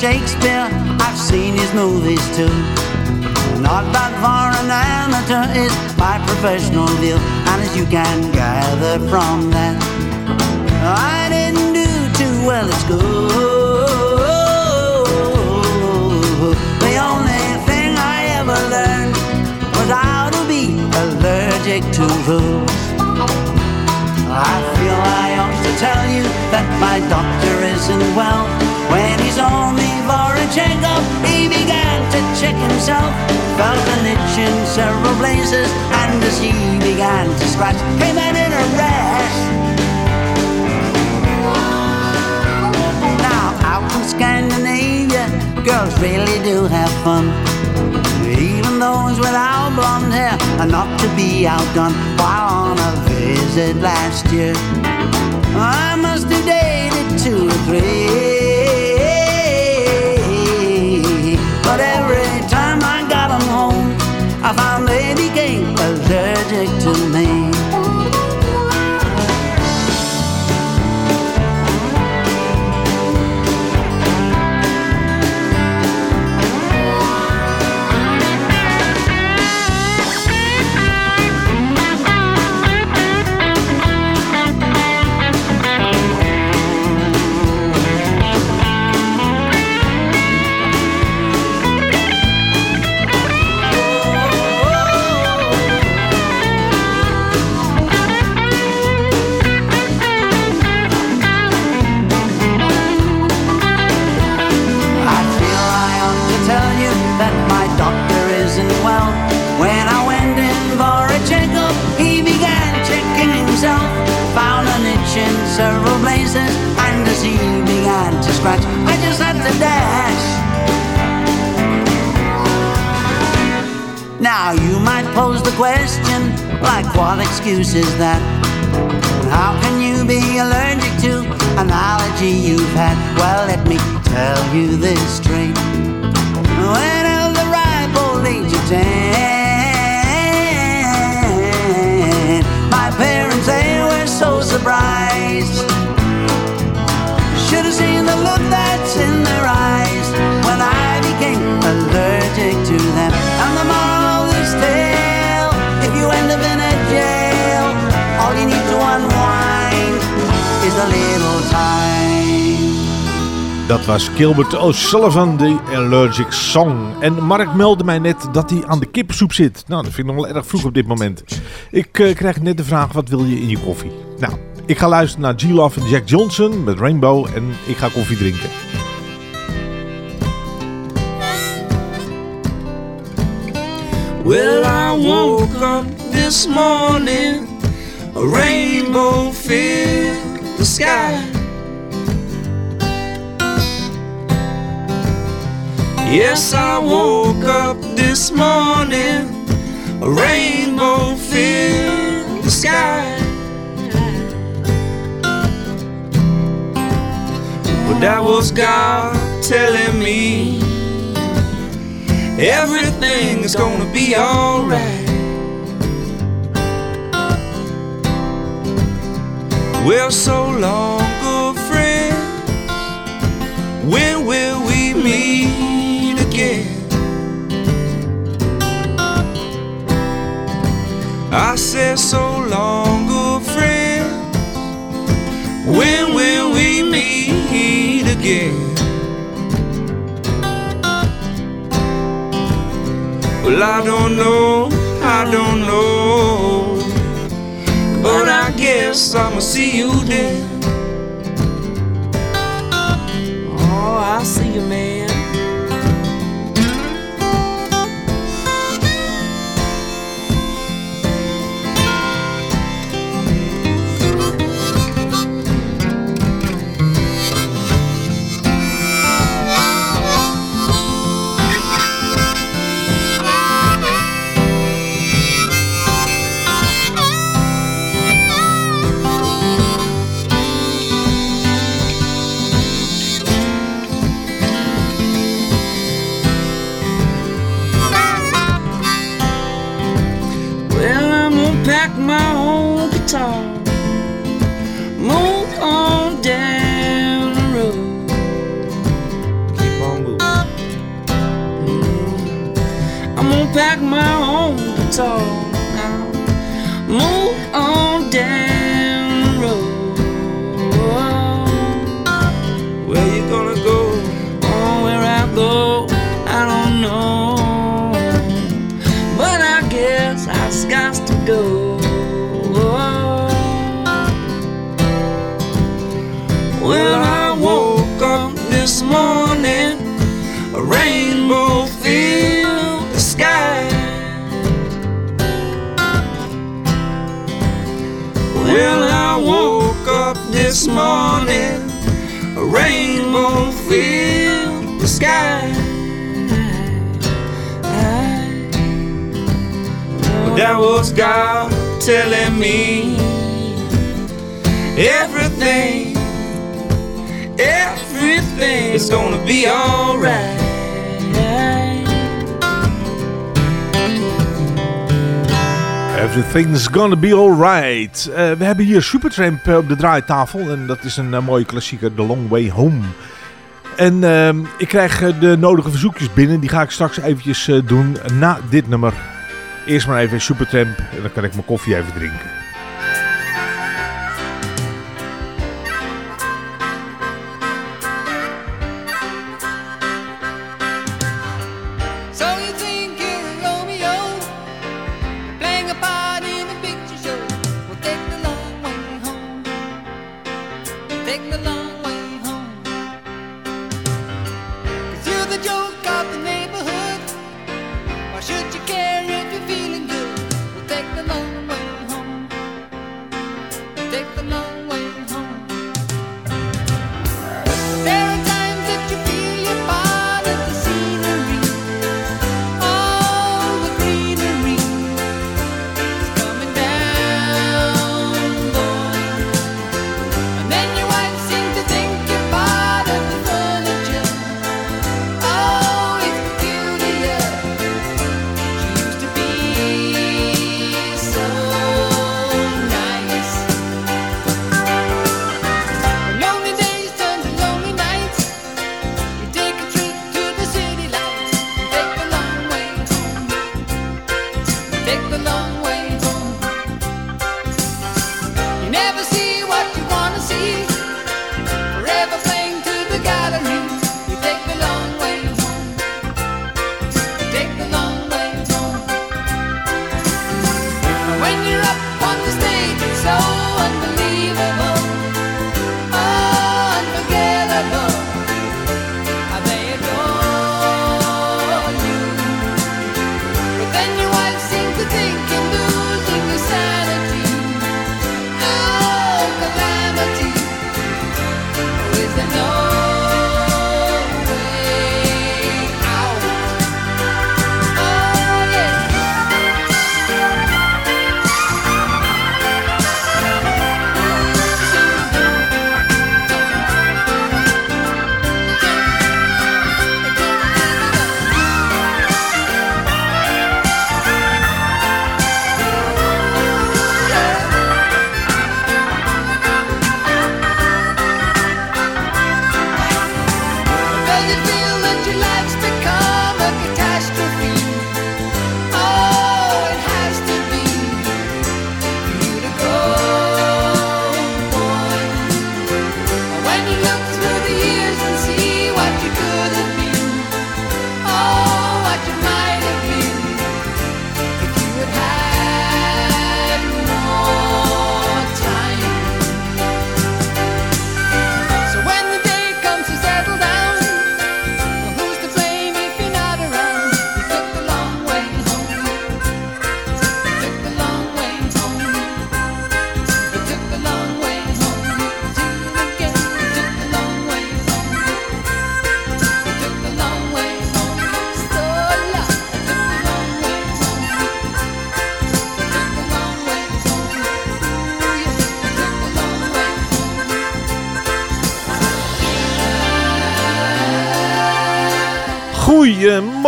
Shakespeare, I've seen his movies too. Not bad for an amateur is my professional view, and as you can gather from that, I didn't do too well at school. The only thing I ever learned was how to be allergic to rules. I feel I ought to tell you that my doctor isn't well. When he saw me for a checkup, he began to check himself. Felt an itch in several places, and as he began to scratch, came in a rash. Now out in Scandinavia, girls really do have fun. Even those without blonde hair are not to be outdone. While on a visit last year, I must have dated two or three. I found they became allergic to me. Places, and as he began to scratch, I just had to dash. Now you might pose the question, like what excuse is that? How can you be allergic to an allergy you've had? Well, let me tell you this straight. When was the ripe old age of ten, my parents they were so surprised. Should have seen the look that's in their eyes when I became allergic to them. And the moral of this tale, if you end up in a jail, all you need to unwind is a little time. Dat was Gilbert O'Sullivan, de Allergic Song. En Mark meldde mij net dat hij aan de kippensoep zit. Nou, dat vind ik nog wel erg vroeg op dit moment. Ik eh, krijg net de vraag, wat wil je in je koffie? Nou, ik ga luisteren naar G-Love en Jack Johnson met Rainbow en ik ga koffie drinken. Well, I woke up this morning, a rainbow filled the sky. Yes, I woke up this morning, a rainbow filled the sky. That was God telling me everything is gonna be alright. Well, so long, good friends. When will we meet again? I said, so long, good friends. When will again? Well, I don't know, I don't know. But I guess I'ma see you then. Oh, I'll see you, man. Gonna my own guitar. Now, move on down this morning, a rainbow filled the sky. That was God telling me everything, everything is gonna be alright. Everything's gonna be alright. Eh, we hebben hier Supertramp eh, op de draaitafel. En dat is een eh, mooie klassieker, The Long Way Home. En ehm, ik krijg de nodige verzoekjes binnen. Die ga ik straks eventjes doen na dit nummer. Eerst maar even Supertramp. En dan kan ik mijn koffie even drinken.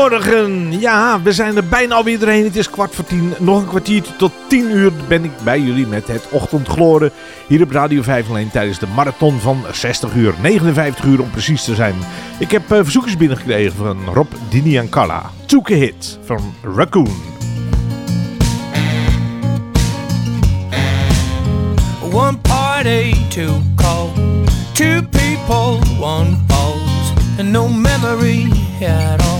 Goedemorgen. Ja, we zijn er bijna alweer doorheen. Het is kwart voor tien. Nog een kwartiertje tot tien uur ben ik bij jullie met het ochtendgloren. Hier op Radio 501 tijdens de marathon van 60 uur. 59 uur om precies te zijn. Ik heb eh, verzoekers binnengekregen van Rob Diniankala. Took a hit van Raccoon. One party to call, two people, one pause, and no memory at all.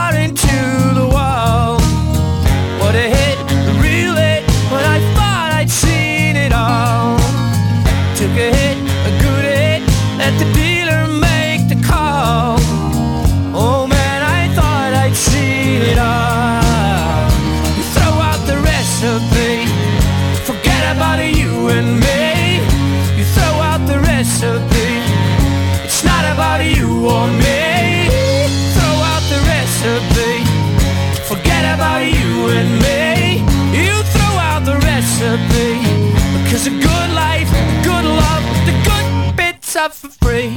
and me. You throw out the recipe. Because a good life, a good love, the good bits are for free.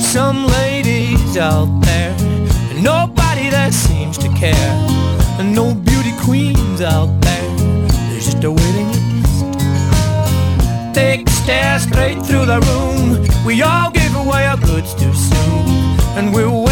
Some ladies out there, nobody that seems to care, and no beauty queens out there. There's just a waiting list. Take a stare straight through the room. We all get And we're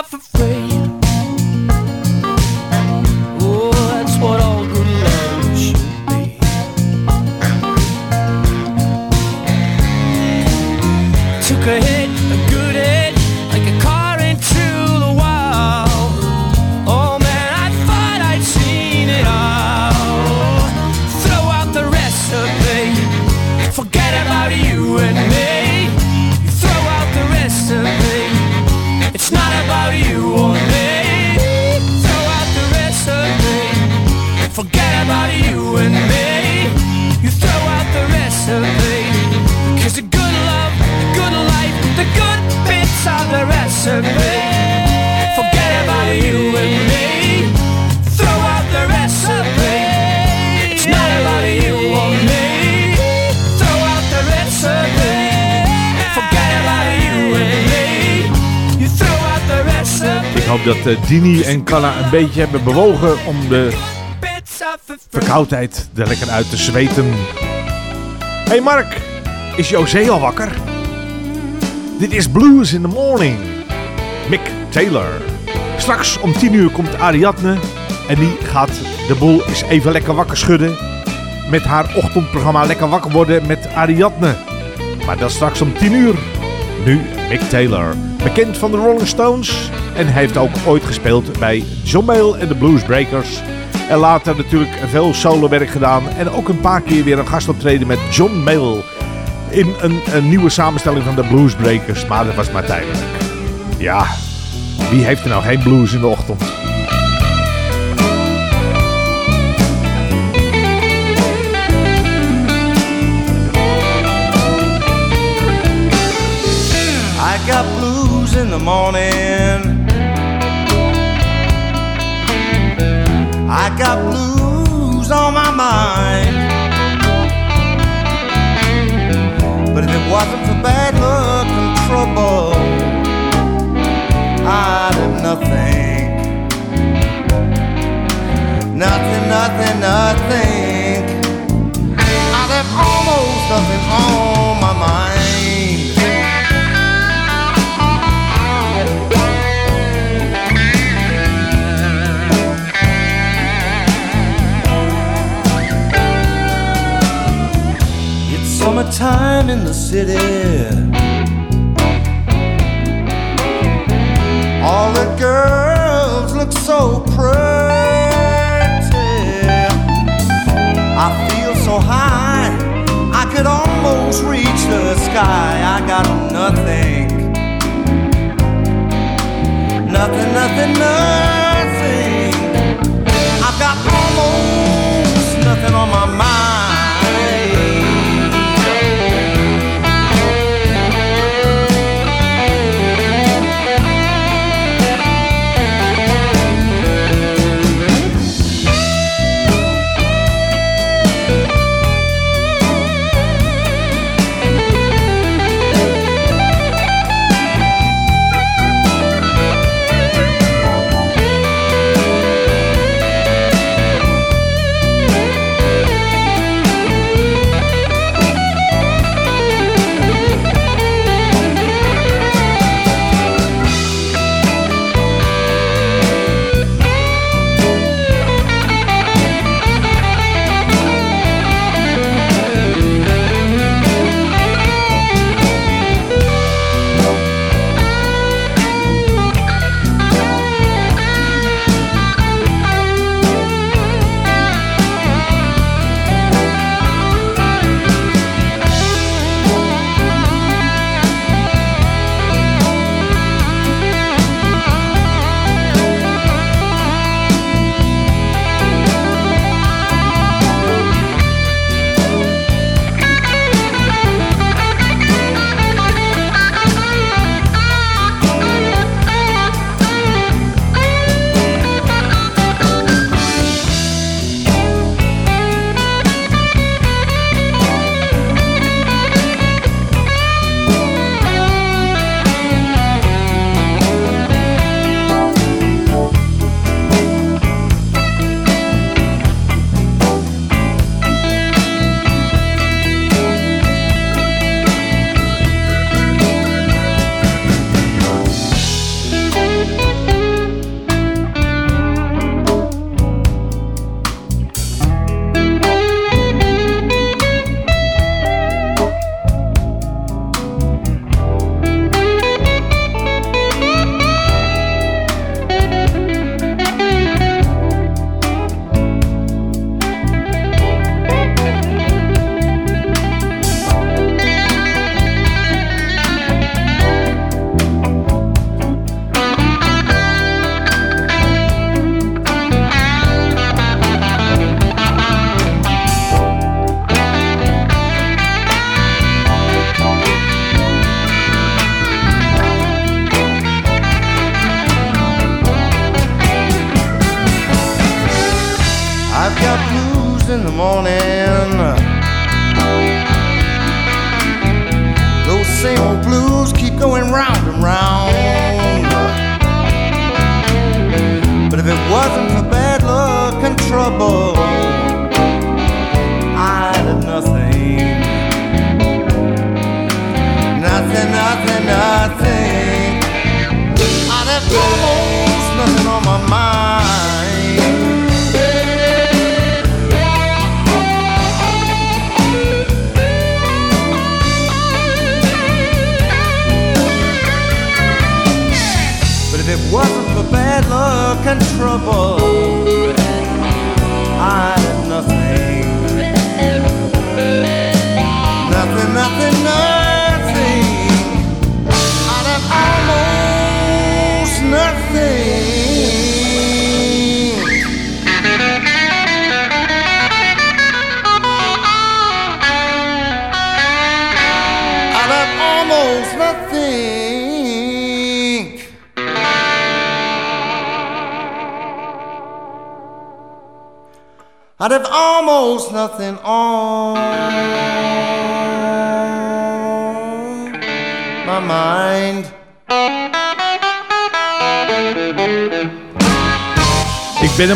out for free. Hoop dat eh, Dini en Kanna een beetje hebben bewogen om de verkoudheid er lekker uit te zweten. Hey Mark, is José al wakker? Dit is Blues in the Morning. Mick Taylor. Straks om 10 uur komt Ariadne en die gaat de boel eens even lekker wakker schudden. Met haar ochtendprogramma Lekker Wakker Worden met Ariadne. Maar dat straks om 10 uur. Nu Mick Taylor. Bekend van de Rolling Stones. En hij heeft ook ooit gespeeld bij John Mayall en de Bluesbreakers. En later natuurlijk veel solowerk gedaan. En ook een paar keer weer een gastoptreden met John Mayall. In een, een nieuwe samenstelling van de Bluesbreakers. Maar dat was maar tijdelijk. Ja, wie heeft er nou geen blues in de ochtend? I got blues in the morning. I got blues on my mind. But if it wasn't for bad luck and trouble, I'd have nothing. Nothing, nothing, nothing. I'd have almost nothing on Summertime in the city. All the girls look so pretty. I feel so high, I could almost reach the sky. I got nothing, nothing, nothing, nothing. I've got almost nothing on my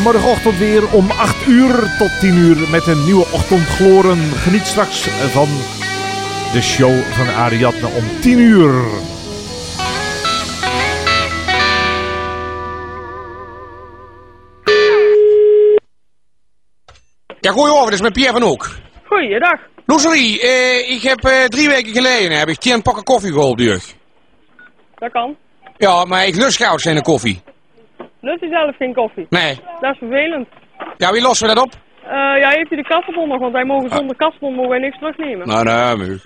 morgenochtend weer om 8 uur tot 10 uur met een nieuwe ochtendgloren. Geniet straks van de show van Ariadne om 10 uur. Ja, goeie dit is met Pierre van Hoek. Goeiedag. Loeserie, eh, ik heb eh, drie weken geleden heb ik tien pakken koffie geholpen. Dat kan. Ja, maar ik lust gauw geen koffie. Lust je zelf geen koffie? Nee. Dat is vervelend. Ja, wie lossen we dat op? Eh, ja, heeft u de kassenbon nog? Want wij mogen zonder kassenbon mogen wij niks terugnemen. Nou, nee,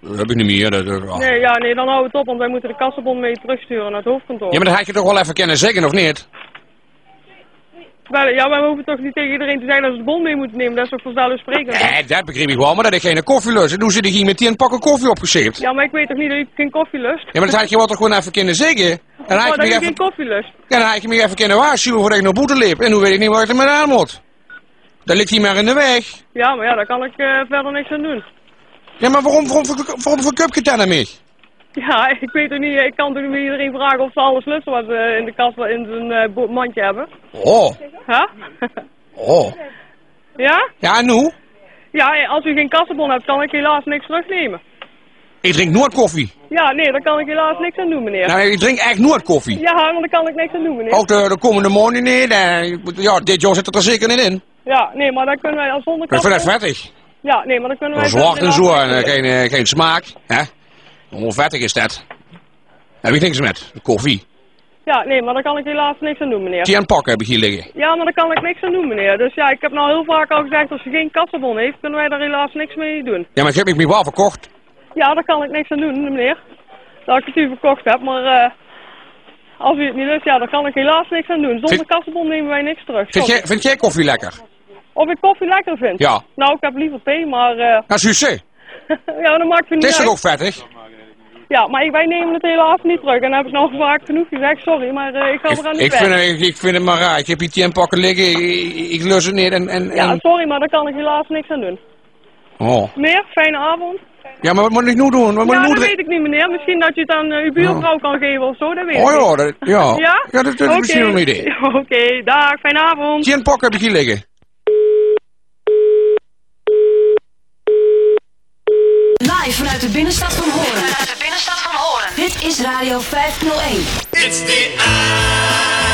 dat heb ik niet meer. Dat, dat- Nee, ja, nee, dan houden we het op, want wij moeten de kassenbon mee terugsturen naar het hoofdkantoor. Ja, maar dat had je toch wel even kunnen zeggen, of niet? Wel, ja, maar we hoeven toch niet tegen iedereen te zeggen dat ze de bon mee moeten nemen. Dat is toch vanzelfsprekend? Nee, dat begreep ik wel, maar dat ik geen koffie lust. En toen zit ik hier met tien pakken koffie opgezeept. Ja, maar ik weet toch niet dat u geen koffie lust? Ja, maar dat had je wel toch gewoon even kunnen zeggen? Dan Oh, dat u even, geen koffie lust. ja, dan had je me even kunnen waarschuwen voordat ik naar boete liep. En nu weet ik niet waar ik er mee aan moet. Dat ligt hier maar in de weg. Ja, maar ja, daar kan ik eh, verder niks aan doen. Ja, maar waarom, waarom, waarom, waarom verkup je dan aan mij? Ja, ik weet toch niet, ik kan toch niet iedereen vragen of ze alles lusten wat ze in de kast in zijn eh, mandje hebben. Oh, Huh? oh. ja? Ja, en nu? Ja, als u geen kassenbon hebt, kan ik helaas niks terugnemen. Ik drink nooit koffie. Ja, nee, daar kan ik helaas niks aan doen, meneer. Nou, ik drink echt nooit koffie. Ja, maar daar kan ik niks aan doen, meneer. Ook de, de komende morgen niet. En, ja, dit jaar zit het er zeker niet in. Ja, nee, maar dan kunnen wij als zonder Ik vind het vettig. Ja, nee, maar dan kunnen wij... Zwart en zo en eh, geen, eh, geen smaak. Hè? Onvettig is dat. Heb ik niks met. Koffie. Ja, nee, maar daar kan ik helaas niks aan doen, meneer. Tien pakken heb ik hier liggen. Ja, maar daar kan ik niks aan doen, meneer. Dus ja, ik heb nou heel vaak al gezegd, als u geen kassenbon heeft, kunnen wij daar helaas niks mee doen. Ja, maar ik heb ik me wel verkocht. Ja, daar kan ik niks aan doen, meneer. Dat ik het u verkocht heb, maar eh, als u het niet lust, ja, daar kan ik helaas niks aan doen. Zonder kassenbon nemen wij niks terug. Vind jij, vind jij koffie lekker? Of ik koffie lekker vind? Ja. Nou, ik heb liever thee, maar... Nou, succes. ja, dat maakt het Het niet is toch uit. ook vettig? Ja, maar ik- wij nemen het helaas niet terug. En dan heb ik nog vaak genoeg gezegd, sorry, maar eh, ik ga eraan niet Ik vind, het- ik, ik vind het maar raar. Ik heb hier tien pakken liggen. Ik, ik, ik lus het niet. En, en, Ja, en... sorry, maar daar kan ik helaas niks aan doen. Oh. Meer, fijne avond. Ja, maar wat moet ik nu doen? Wat moet ja, ik nu dat weet ik niet, meneer. Misschien dat je het aan eh, uw buurvrouw kan geven of zo, dat weet ik Oh ja, dat, ja. Ja? Ja, dat, dat is misschien een idee. Oké, dag, fijne avond. Tien pakken heb ik hier liggen. Live vanuit de binnenstad van Horen. Vanuit de binnenstad van Horen. Is Radio 501. It's the